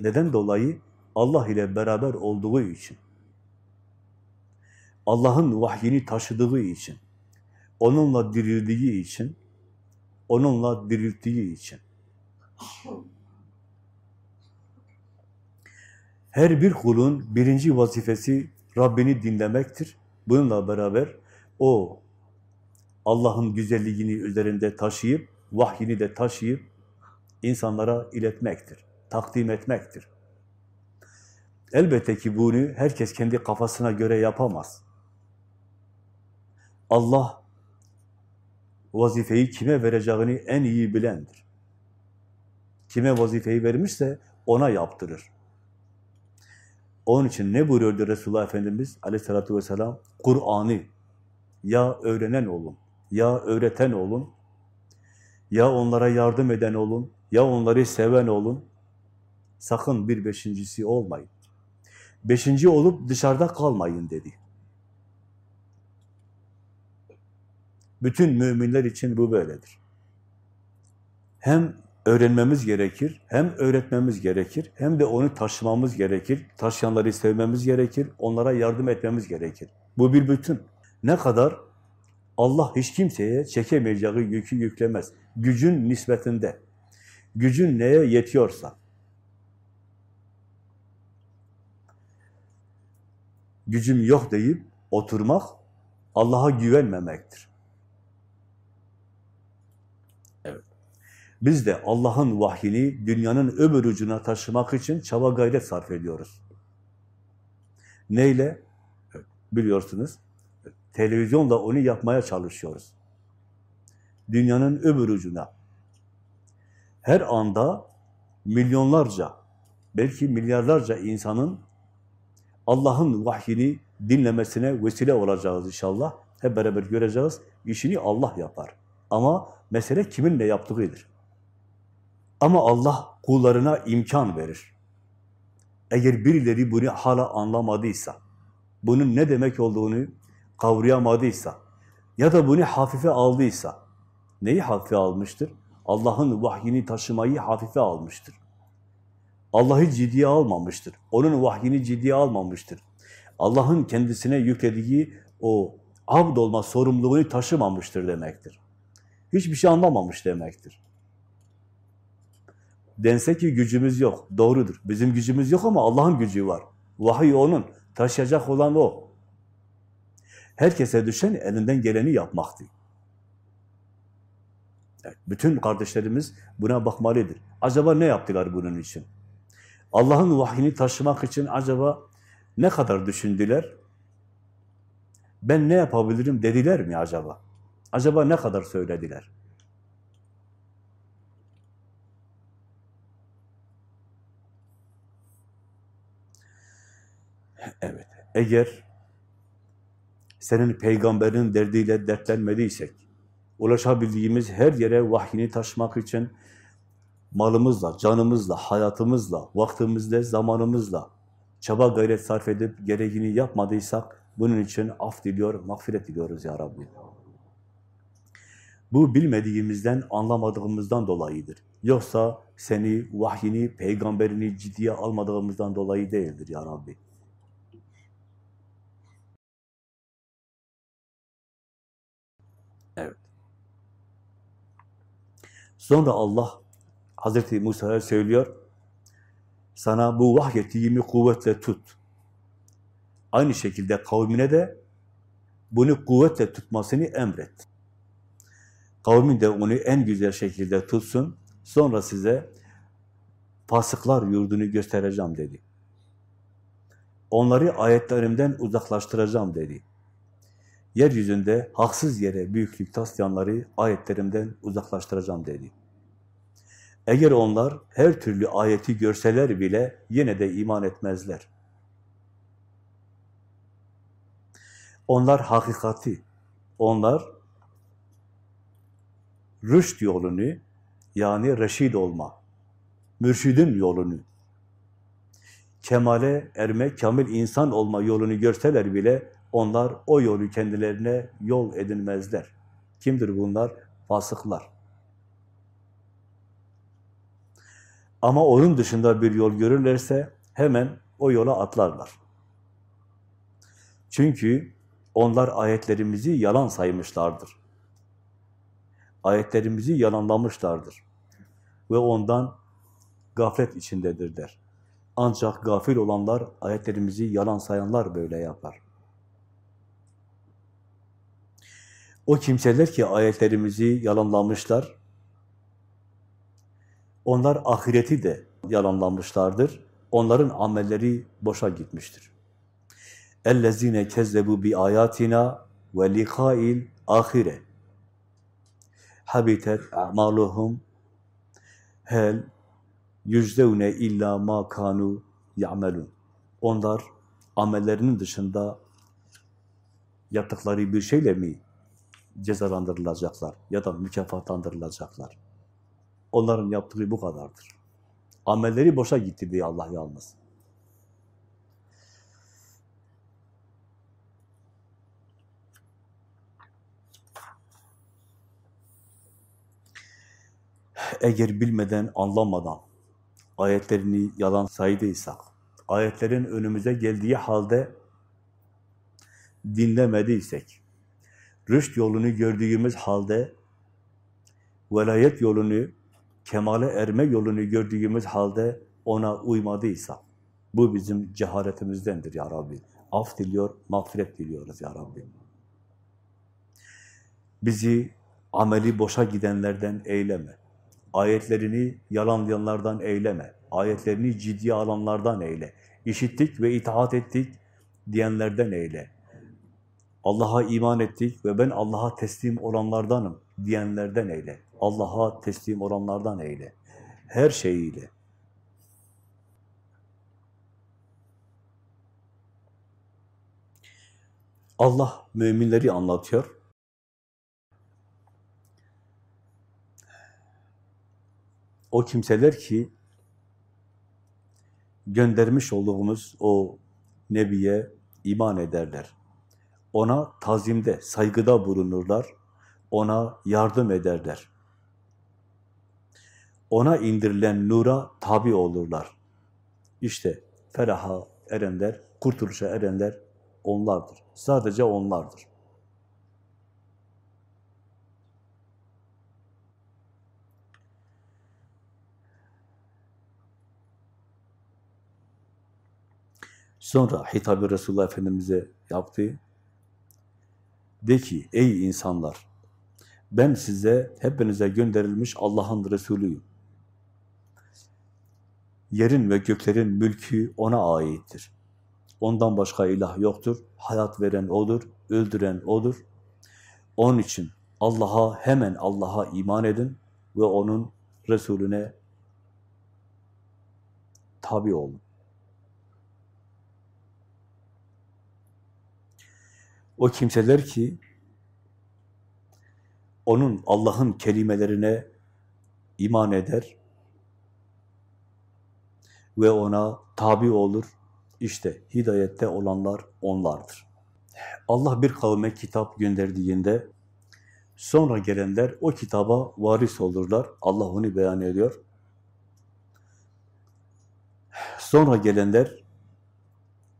Neden dolayı? Allah ile beraber olduğu için. Allah'ın vahyini taşıdığı için. Onunla dirildiği için. Onunla dirilttiği için. Her bir kulun birinci vazifesi Rabbini dinlemektir. Bununla beraber o Allah'ın güzelliğini üzerinde taşıyıp, vahyini de taşıyıp insanlara iletmektir, takdim etmektir. Elbette ki bunu herkes kendi kafasına göre yapamaz. Allah vazifeyi kime vereceğini en iyi bilendir. Kime vazifeyi vermişse ona yaptırır. Onun için ne buyuruyordu Resulullah Efendimiz aleyhissalatü vesselam? Kur'an'ı ya öğrenen olun, ya öğreten olun, ya onlara yardım eden olun, ya onları seven olun, Sakın bir beşincisi olmayın. Beşinci olup dışarıda kalmayın dedi. Bütün müminler için bu böyledir. Hem öğrenmemiz gerekir, hem öğretmemiz gerekir, hem de onu taşımamız gerekir, taşıyanları sevmemiz gerekir, onlara yardım etmemiz gerekir. Bu bir bütün. Ne kadar Allah hiç kimseye çekemeyeceği yükü yüklemez. Gücün nispetinde. Gücün neye yetiyorsa. Gücüm yok deyip oturmak Allah'a güvenmemektir. Evet. Biz de Allah'ın vahyini dünyanın öbür ucuna taşımak için çaba gayret sarf ediyoruz. Neyle? Evet, biliyorsunuz. Televizyonla onu yapmaya çalışıyoruz. Dünyanın öbür ucuna. Her anda milyonlarca, belki milyarlarca insanın Allah'ın vahyini dinlemesine vesile olacağız inşallah. Hep beraber göreceğiz. İşini Allah yapar. Ama mesele kiminle yaptığıdır. Ama Allah kullarına imkan verir. Eğer birileri bunu hala anlamadıysa, bunun ne demek olduğunu kavrayamadıysa ya da bunu hafife aldıysa, neyi hafife almıştır? Allah'ın vahyini taşımayı hafife almıştır. Allah'ı ciddiye almamıştır. Onun vahyini ciddiye almamıştır. Allah'ın kendisine yüklediği o abd olma sorumluluğunu taşımamıştır demektir. Hiçbir şey anlamamış demektir. Dense ki gücümüz yok. Doğrudur. Bizim gücümüz yok ama Allah'ın gücü var. Vahiy onun. Taşıyacak olan o. Herkese düşen elinden geleni yapmaktı. Evet, bütün kardeşlerimiz buna bakmalıdır. Acaba ne yaptılar bunun için? Allah'ın vahyini taşımak için acaba ne kadar düşündüler? Ben ne yapabilirim dediler mi acaba? Acaba ne kadar söylediler? Evet, eğer senin peygamberin derdiyle dertlenmediysek, ulaşabildiğimiz her yere vahyini taşımak için malımızla, canımızla, hayatımızla, vaktimizle, zamanımızla çaba gayret sarf edip gereğini yapmadıysak bunun için af diliyor, mağfiret diliyoruz ya Rabbi. Bu bilmediğimizden, anlamadığımızdan dolayıdır. Yoksa seni, vahyini, peygamberini ciddiye almadığımızdan dolayı değildir ya Rabbi. Evet. Sonra Allah Hazreti Musa'ya söylüyor, sana bu vahyettiğimi kuvvetle tut. Aynı şekilde kavmine de bunu kuvvetle tutmasını emret. Kavmin de onu en güzel şekilde tutsun, sonra size fasıklar yurdunu göstereceğim dedi. Onları ayetlerimden uzaklaştıracağım dedi. Yeryüzünde haksız yere büyüklük taslayanları ayetlerimden uzaklaştıracağım dedi. Eğer onlar her türlü ayeti görseler bile yine de iman etmezler. Onlar hakikati, onlar rüşt yolunu, yani reşid olma, mürşidin yolunu, kemale erme, kamil insan olma yolunu görseler bile onlar o yolu kendilerine yol edinmezler. Kimdir bunlar? Fasıklar. Ama onun dışında bir yol görürlerse hemen o yola atlarlar. Çünkü onlar ayetlerimizi yalan saymışlardır. Ayetlerimizi yalanlamışlardır. Ve ondan gaflet içindedirler. Ancak gafil olanlar, ayetlerimizi yalan sayanlar böyle yapar. O kimseler ki ayetlerimizi yalanlamışlar, onlar ahireti de yalanlamışlardır. Onların amelleri boşa gitmiştir. اَلَّذ۪ينَ كَذَّبُوا بِآيَاتِنَا وَلِقَائِ الْآخِرَةِ habitet a'maluhum hel yüzdevne illa ma kanu ya'melun. Onlar amellerinin dışında yaptıkları bir şeyle mi cezalandırılacaklar ya da mükafatlandırılacaklar? Onların yaptığı bu kadardır. Amelleri boşa gitti diye Allah yalnız. Eğer bilmeden, anlamadan ayetlerini yalan saydıysak, ayetlerin önümüze geldiği halde dinlemediysek, rüşt yolunu gördüğümüz halde, velayet yolunu, kemale erme yolunu gördüğümüz halde ona uymadıysak, bu bizim ceharetimizdendir ya Rabbi. Af diliyor, mağfiret diliyoruz ya Rabbi. Bizi ameli boşa gidenlerden eyleme. Ayetlerini yalanlayanlardan eyleme. Ayetlerini ciddiye alanlardan eyle. İşittik ve itaat ettik diyenlerden eyle. Allah'a iman ettik ve ben Allah'a teslim olanlardanım diyenlerden eyle. Allah'a teslim olanlardan eyle. Her şeyiyle. Allah müminleri anlatıyor. O kimseler ki göndermiş olduğumuz o Nebiye iman ederler. Ona tazimde, saygıda bulunurlar. Ona yardım ederler. Ona indirilen nura tabi olurlar. İşte feraha erenler, kurtuluşa erenler onlardır. Sadece onlardır. Sonra hitabı Resulullah Efendimiz'e yaptı. De ki, ey insanlar, ben size, hepinize gönderilmiş Allah'ın Resulüyüm. Yerin ve göklerin mülkü ona aittir. Ondan başka ilah yoktur. Hayat veren O'dur, öldüren O'dur. Onun için Allah'a, hemen Allah'a iman edin ve O'nun Resulüne tabi olun. O kimseler ki onun Allah'ın kelimelerine iman eder ve ona tabi olur. İşte hidayette olanlar onlardır. Allah bir kavme kitap gönderdiğinde sonra gelenler o kitaba varis olurlar. Allah onu beyan ediyor. Sonra gelenler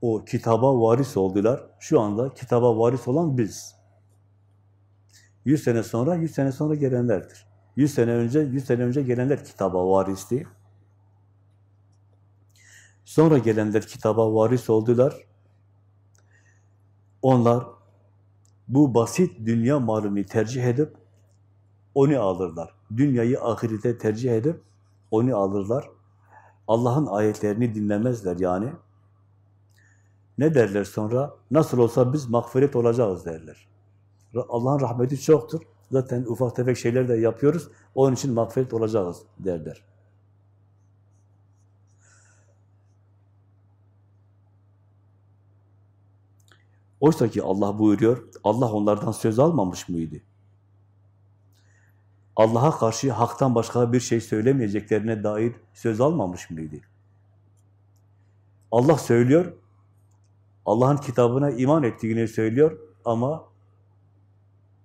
o kitaba varis oldular. Şu anda kitaba varis olan biz. Yüz sene sonra, yüz sene sonra gelenlerdir. Yüz sene önce, yüz sene önce gelenler kitaba varisti. Sonra gelenler kitaba varis oldular. Onlar bu basit dünya malını tercih edip onu alırlar. Dünyayı ahirete tercih edip onu alırlar. Allah'ın ayetlerini dinlemezler yani. Ne derler sonra? Nasıl olsa biz mağfiret olacağız derler. Allah'ın rahmeti çoktur. Zaten ufak tefek şeyler de yapıyoruz. Onun için mağfiret olacağız derler. Oysa ki Allah buyuruyor, Allah onlardan söz almamış mıydı? Allah'a karşı haktan başka bir şey söylemeyeceklerine dair söz almamış mıydı? Allah söylüyor, Allah'ın kitabına iman ettiğini söylüyor ama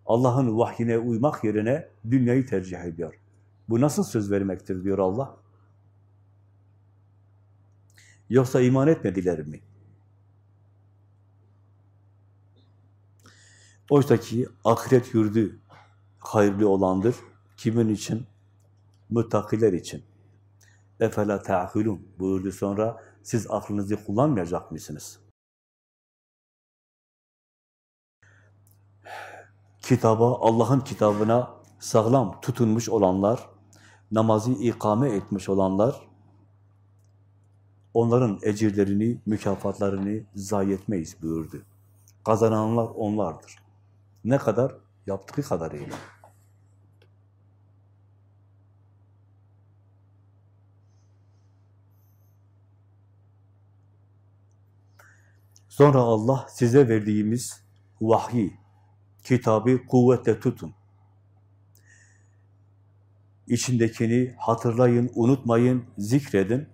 Allah'ın vahyine uymak yerine dünyayı tercih ediyor. Bu nasıl söz vermektir diyor Allah? Yoksa iman etmediler mi? Oysa ki ahiret yurdu hayırlı olandır. Kimin için? Müttakiler için. Efela ta'hulun buyurdu sonra siz aklınızı kullanmayacak mısınız? kitaba, Allah'ın kitabına sağlam tutunmuş olanlar, namazı ikame etmiş olanlar, onların ecirlerini, mükafatlarını zayi etmeyiz buyurdu. Kazananlar onlardır. Ne kadar? Yaptığı kadarıyla. Sonra Allah size verdiğimiz vahyi, kitabı kuvvetle tutun. içindekini hatırlayın, unutmayın, zikredin.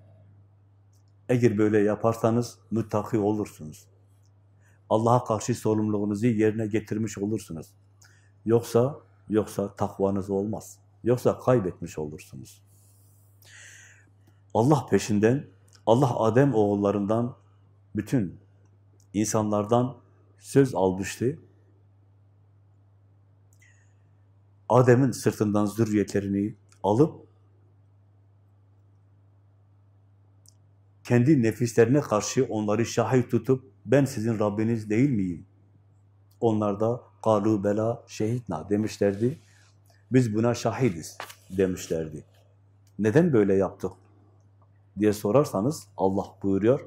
Eğer böyle yaparsanız müttaki olursunuz. Allah'a karşı sorumluluğunuzu yerine getirmiş olursunuz. Yoksa yoksa takvanız olmaz. Yoksa kaybetmiş olursunuz. Allah peşinden, Allah Adem oğullarından, bütün insanlardan söz almıştı. Adem'in sırtından zürriyetlerini alıp kendi nefislerine karşı onları şahit tutup ben sizin Rabbiniz değil miyim? Onlar da kalu bela şehitna demişlerdi. Biz buna şahidiz demişlerdi. Neden böyle yaptık diye sorarsanız Allah buyuruyor.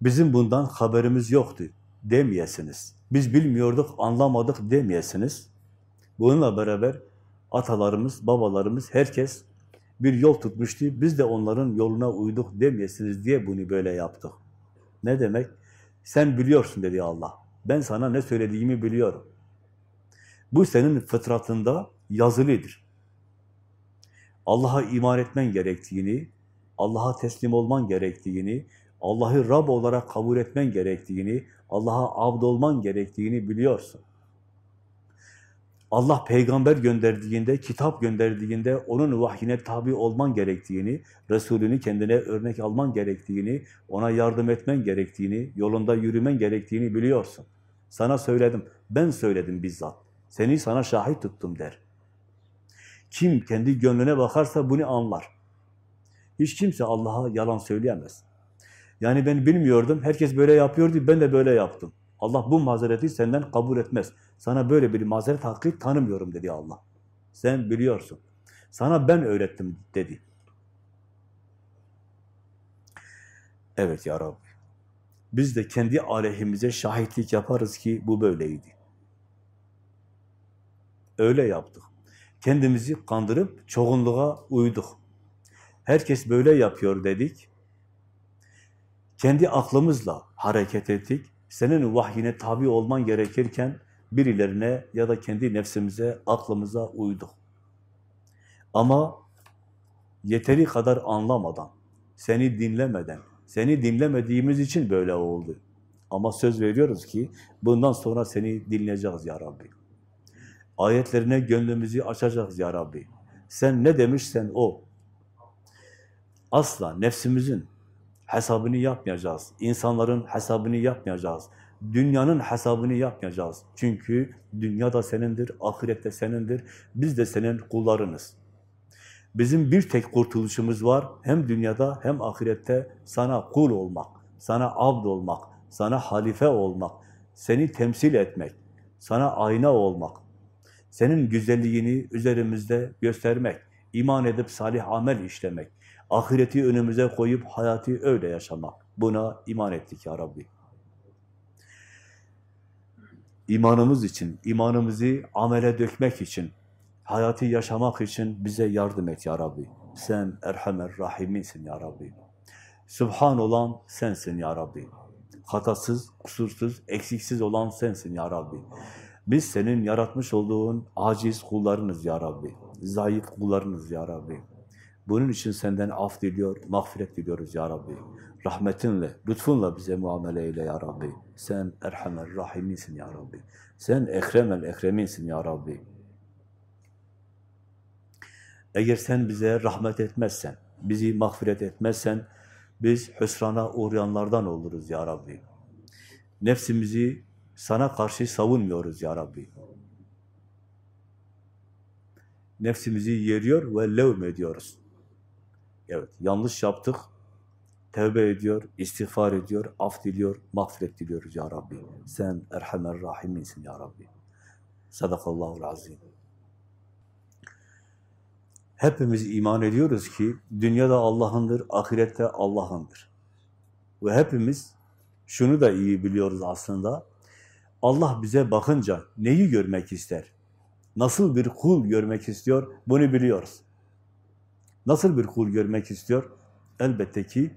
Bizim bundan haberimiz yoktu demeyesiniz. Biz bilmiyorduk, anlamadık demeyesiniz. Bununla beraber atalarımız, babalarımız, herkes bir yol tutmuştu. Biz de onların yoluna uyduk demeyesiniz diye bunu böyle yaptık. Ne demek? Sen biliyorsun dedi Allah. Ben sana ne söylediğimi biliyorum. Bu senin fıtratında yazılıdır. Allah'a iman etmen gerektiğini, Allah'a teslim olman gerektiğini, Allah'ı Rab olarak kabul etmen gerektiğini, Allah'a abd olman gerektiğini biliyorsun. Allah peygamber gönderdiğinde, kitap gönderdiğinde onun vahyine tabi olman gerektiğini, Resulünü kendine örnek alman gerektiğini, ona yardım etmen gerektiğini, yolunda yürümen gerektiğini biliyorsun. Sana söyledim, ben söyledim bizzat. Seni sana şahit tuttum der. Kim kendi gönlüne bakarsa bunu anlar. Hiç kimse Allah'a yalan söyleyemez. Yani ben bilmiyordum, herkes böyle yapıyordu, ben de böyle yaptım. Allah bu mazereti senden kabul etmez. Sana böyle bir mazeret hakkı tanımıyorum dedi Allah. Sen biliyorsun. Sana ben öğrettim dedi. Evet ya Rabbi. Biz de kendi aleyhimize şahitlik yaparız ki bu böyleydi. Öyle yaptık. Kendimizi kandırıp çoğunluğa uyduk. Herkes böyle yapıyor dedik. Kendi aklımızla hareket ettik. Senin vahyine tabi olman gerekirken birilerine ya da kendi nefsimize, aklımıza uyduk. Ama yeteri kadar anlamadan, seni dinlemeden, seni dinlemediğimiz için böyle oldu. Ama söz veriyoruz ki bundan sonra seni dinleyeceğiz ya Rabbi. Ayetlerine gönlümüzü açacağız ya Rabbi. Sen ne demişsen o. Asla nefsimizin hesabını yapmayacağız. İnsanların hesabını yapmayacağız. Dünyanın hesabını yapmayacağız. Çünkü dünya da senindir, ahiret de senindir. Biz de senin kullarınız. Bizim bir tek kurtuluşumuz var. Hem dünyada hem ahirette sana kul olmak, sana abd olmak, sana halife olmak, seni temsil etmek, sana ayna olmak, senin güzelliğini üzerimizde göstermek, iman edip salih amel işlemek, ahireti önümüze koyup hayatı öyle yaşamak. Buna iman ettik ya Rabbi. İmanımız için, imanımızı amele dökmek için, hayatı yaşamak için bize yardım et ya Rabbi. Sen Erhamer Rahim'insin ya Rabbi. Subhan olan sensin ya Rabbi. Hatasız, kusursuz, eksiksiz olan sensin ya Rabbi. Biz senin yaratmış olduğun aciz kullarınız ya Rabbi. Zayıf kullarınız ya Rabbi. Bunun için senden af diliyor, mağfiret diliyoruz ya Rabbi. Rahmetinle, lütfunla bize muamele eyle ya Rabbi. Sen Erhamer Rahim'insin ya Rabbi. Sen Ekremel Ekreminsin ya Rabbi. Eğer sen bize rahmet etmezsen, bizi mağfiret etmezsen, biz hüsrana uğrayanlardan oluruz ya Rabbi. Nefsimizi sana karşı savunmuyoruz ya Rabbi. Nefsimizi yeriyor ve levm ediyoruz. Evet, yanlış yaptık. Tevbe ediyor, istiğfar ediyor, af diliyor, mağfiret diliyoruz ya Rabbi. Sen Erhamer Rahim'insin ya Rabbi. Sadakallahu azim. Hepimiz iman ediyoruz ki dünyada Allah'ındır, ahirette Allah'ındır. Ve hepimiz şunu da iyi biliyoruz aslında. Allah bize bakınca neyi görmek ister? Nasıl bir kul görmek istiyor? Bunu biliyoruz. Nasıl bir kul görmek istiyor? Elbette ki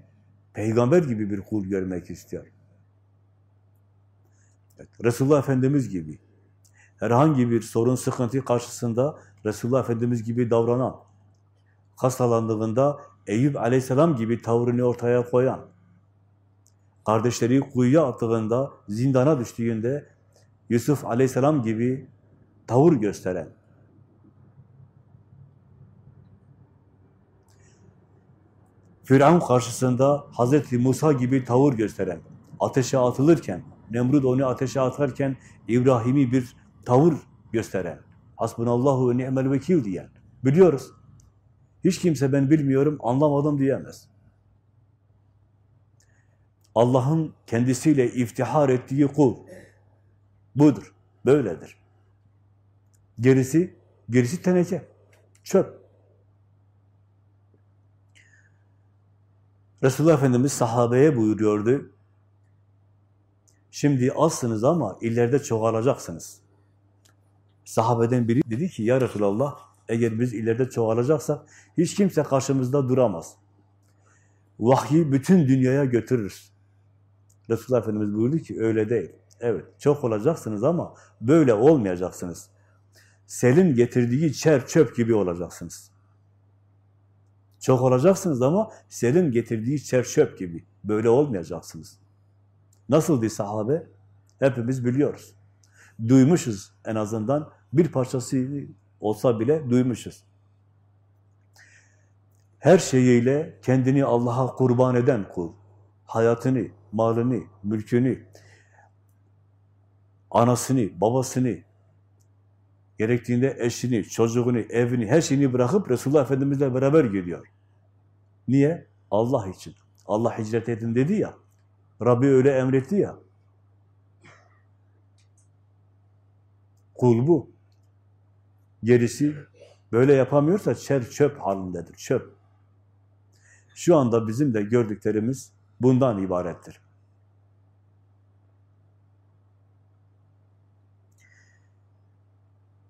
peygamber gibi bir kul görmek istiyor. Resulullah Efendimiz gibi. herhangi bir sorun, sıkıntı karşısında Resulullah Efendimiz gibi davranan, hastalandığında Eyüp Aleyhisselam gibi tavrını ortaya koyan, kardeşleri kuyuya attığında, zindana düştüğünde Yusuf Aleyhisselam gibi tavır gösteren, Firavun karşısında Hazreti Musa gibi tavır gösteren, ateşe atılırken, Nemrut onu ateşe atarken İbrahim'i bir tavır gösteren, Hasbunallahu ve ni'mel vekil diyen, biliyoruz. Hiç kimse ben bilmiyorum, anlamadım diyemez. Allah'ın kendisiyle iftihar ettiği kul budur, böyledir. Gerisi, gerisi teneke, çöp. Resulullah Efendimiz sahabeye buyuruyordu. Şimdi azsınız ama ileride çoğalacaksınız. Sahabeden biri dedi ki ya Resulallah eğer biz ileride çoğalacaksak hiç kimse karşımızda duramaz. Vahyi bütün dünyaya götürürüz. Resulullah Efendimiz buyurdu ki öyle değil. Evet çok olacaksınız ama böyle olmayacaksınız. Selin getirdiği çer çöp gibi olacaksınız. Çok olacaksınız ama selin getirdiği çer çöp gibi. Böyle olmayacaksınız. Nasıldı sahabe? Hepimiz biliyoruz. Duymuşuz en azından. Bir parçası olsa bile duymuşuz. Her şeyiyle kendini Allah'a kurban eden kul, hayatını, malını, mülkünü, anasını, babasını, gerektiğinde eşini, çocuğunu, evini, her şeyini bırakıp Resulullah Efendimizle beraber gidiyor. Niye? Allah için. Allah hicret edin dedi ya, Rabbi öyle emretti ya. Kul bu. Gerisi böyle yapamıyorsa çer çöp halindedir, çöp. Şu anda bizim de gördüklerimiz bundan ibarettir.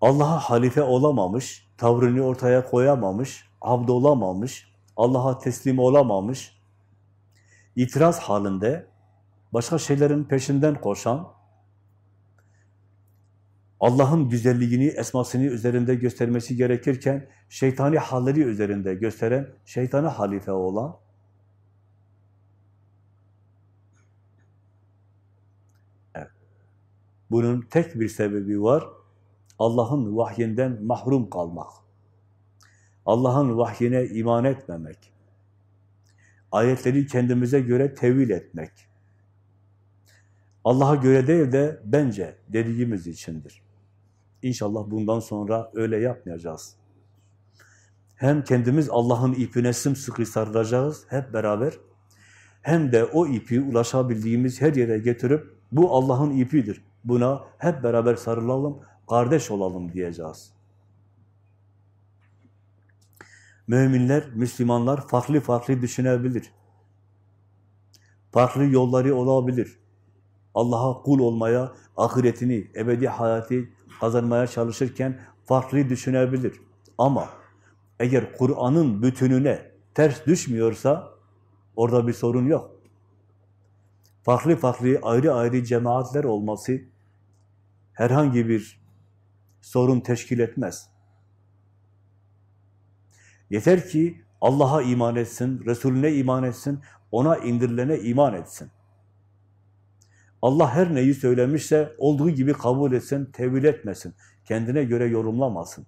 Allah'a halife olamamış, tavrını ortaya koyamamış, abd olamamış, Allah'a teslim olamamış, itiraz halinde başka şeylerin peşinden koşan, Allah'ın güzelliğini, esmasını üzerinde göstermesi gerekirken şeytani halleri üzerinde gösteren, şeytana halife olan, evet. bunun tek bir sebebi var, Allah'ın vahyinden mahrum kalmak. Allah'ın vahyine iman etmemek. Ayetleri kendimize göre tevil etmek. Allah'a göre değil de bence dediğimiz içindir. İnşallah bundan sonra öyle yapmayacağız. Hem kendimiz Allah'ın ipine sımsıkı sarılacağız hep beraber. Hem de o ipi ulaşabildiğimiz her yere getirip bu Allah'ın ipidir. Buna hep beraber sarılalım, kardeş olalım diyeceğiz. Müminler, Müslümanlar farklı farklı düşünebilir. Farklı yolları olabilir. Allah'a kul olmaya, ahiretini, ebedi hayatı kazanmaya çalışırken farklı düşünebilir. Ama eğer Kur'an'ın bütününe ters düşmüyorsa orada bir sorun yok. Farklı farklı ayrı ayrı cemaatler olması herhangi bir sorun teşkil etmez. Yeter ki Allah'a iman etsin, Resulüne iman etsin, ona indirilene iman etsin. Allah her neyi söylemişse olduğu gibi kabul etsin, tevil etmesin. Kendine göre yorumlamasın.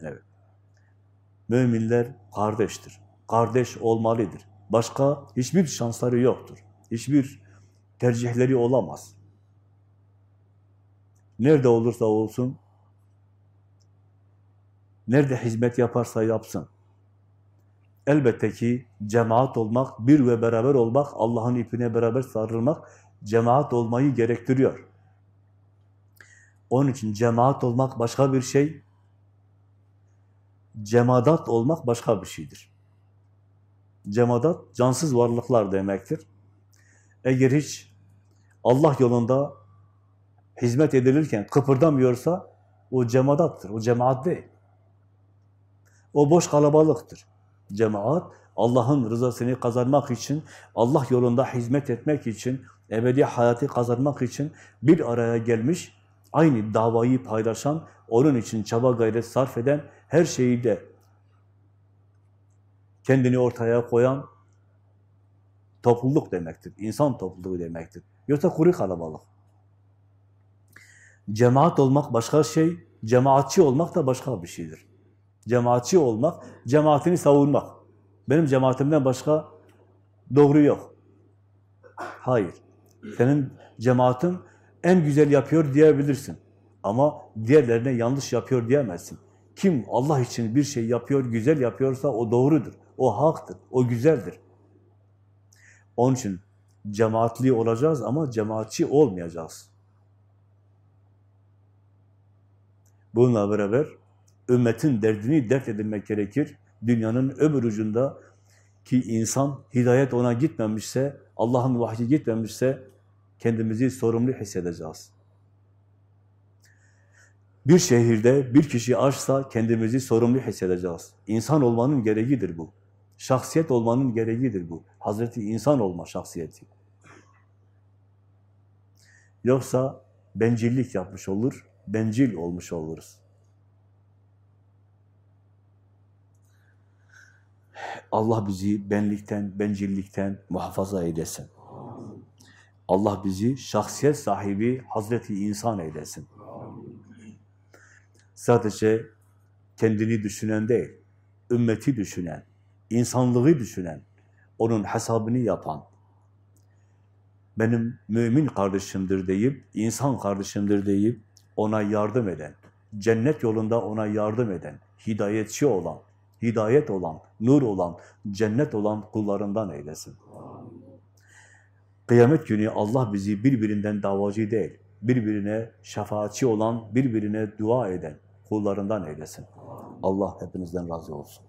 Evet. Müminler kardeştir. Kardeş olmalıdır. Başka hiçbir şansları yoktur. Hiçbir tercihleri olamaz. Nerede olursa olsun, nerede hizmet yaparsa yapsın. Elbette ki cemaat olmak, bir ve beraber olmak, Allah'ın ipine beraber sarılmak, cemaat olmayı gerektiriyor. Onun için cemaat olmak başka bir şey, cemadat olmak başka bir şeydir. Cemadat, cansız varlıklar demektir. Eğer hiç Allah yolunda hizmet edilirken kıpırdamıyorsa o cemadattır, o cemaat değil. O boş kalabalıktır. Cemaat, Allah'ın rızasını kazanmak için, Allah yolunda hizmet etmek için, Ebedi hayatı kazanmak için bir araya gelmiş, aynı davayı paylaşan, onun için çaba gayret sarf eden, her şeyi de kendini ortaya koyan topluluk demektir. İnsan topluluğu demektir. Yoksa kuru kalabalık. Cemaat olmak başka şey, cemaatçi olmak da başka bir şeydir. Cemaatçi olmak, cemaatini savunmak. Benim cemaatimden başka doğru yok. Hayır. Senin cemaatin en güzel yapıyor diyebilirsin. Ama diğerlerine yanlış yapıyor diyemezsin. Kim Allah için bir şey yapıyor, güzel yapıyorsa o doğrudur. O haktır, o güzeldir. Onun için cemaatli olacağız ama cemaatçi olmayacağız. Bununla beraber ümmetin derdini dert edilmek gerekir. Dünyanın öbür ucunda ki insan hidayet ona gitmemişse, Allah'ın vahyi gitmemişse kendimizi sorumlu hissedeceğiz. Bir şehirde bir kişi açsa kendimizi sorumlu hissedeceğiz. İnsan olmanın gereğidir bu. Şahsiyet olmanın gereğidir bu. Hazreti insan olma şahsiyeti. Yoksa bencillik yapmış olur, bencil olmuş oluruz. Allah bizi benlikten, bencillikten muhafaza eylesin. Allah bizi şahsiyet sahibi Hazreti insan eylesin. Sadece kendini düşünen değil, ümmeti düşünen, insanlığı düşünen, onun hesabını yapan, benim mümin kardeşimdir deyip, insan kardeşimdir deyip, ona yardım eden, cennet yolunda ona yardım eden, hidayetçi olan, hidayet olan, nur olan, cennet olan kullarından eylesin. Kıyamet günü Allah bizi birbirinden davacı değil, birbirine şefaatçi olan, birbirine dua eden kullarından eylesin. Allah hepinizden razı olsun.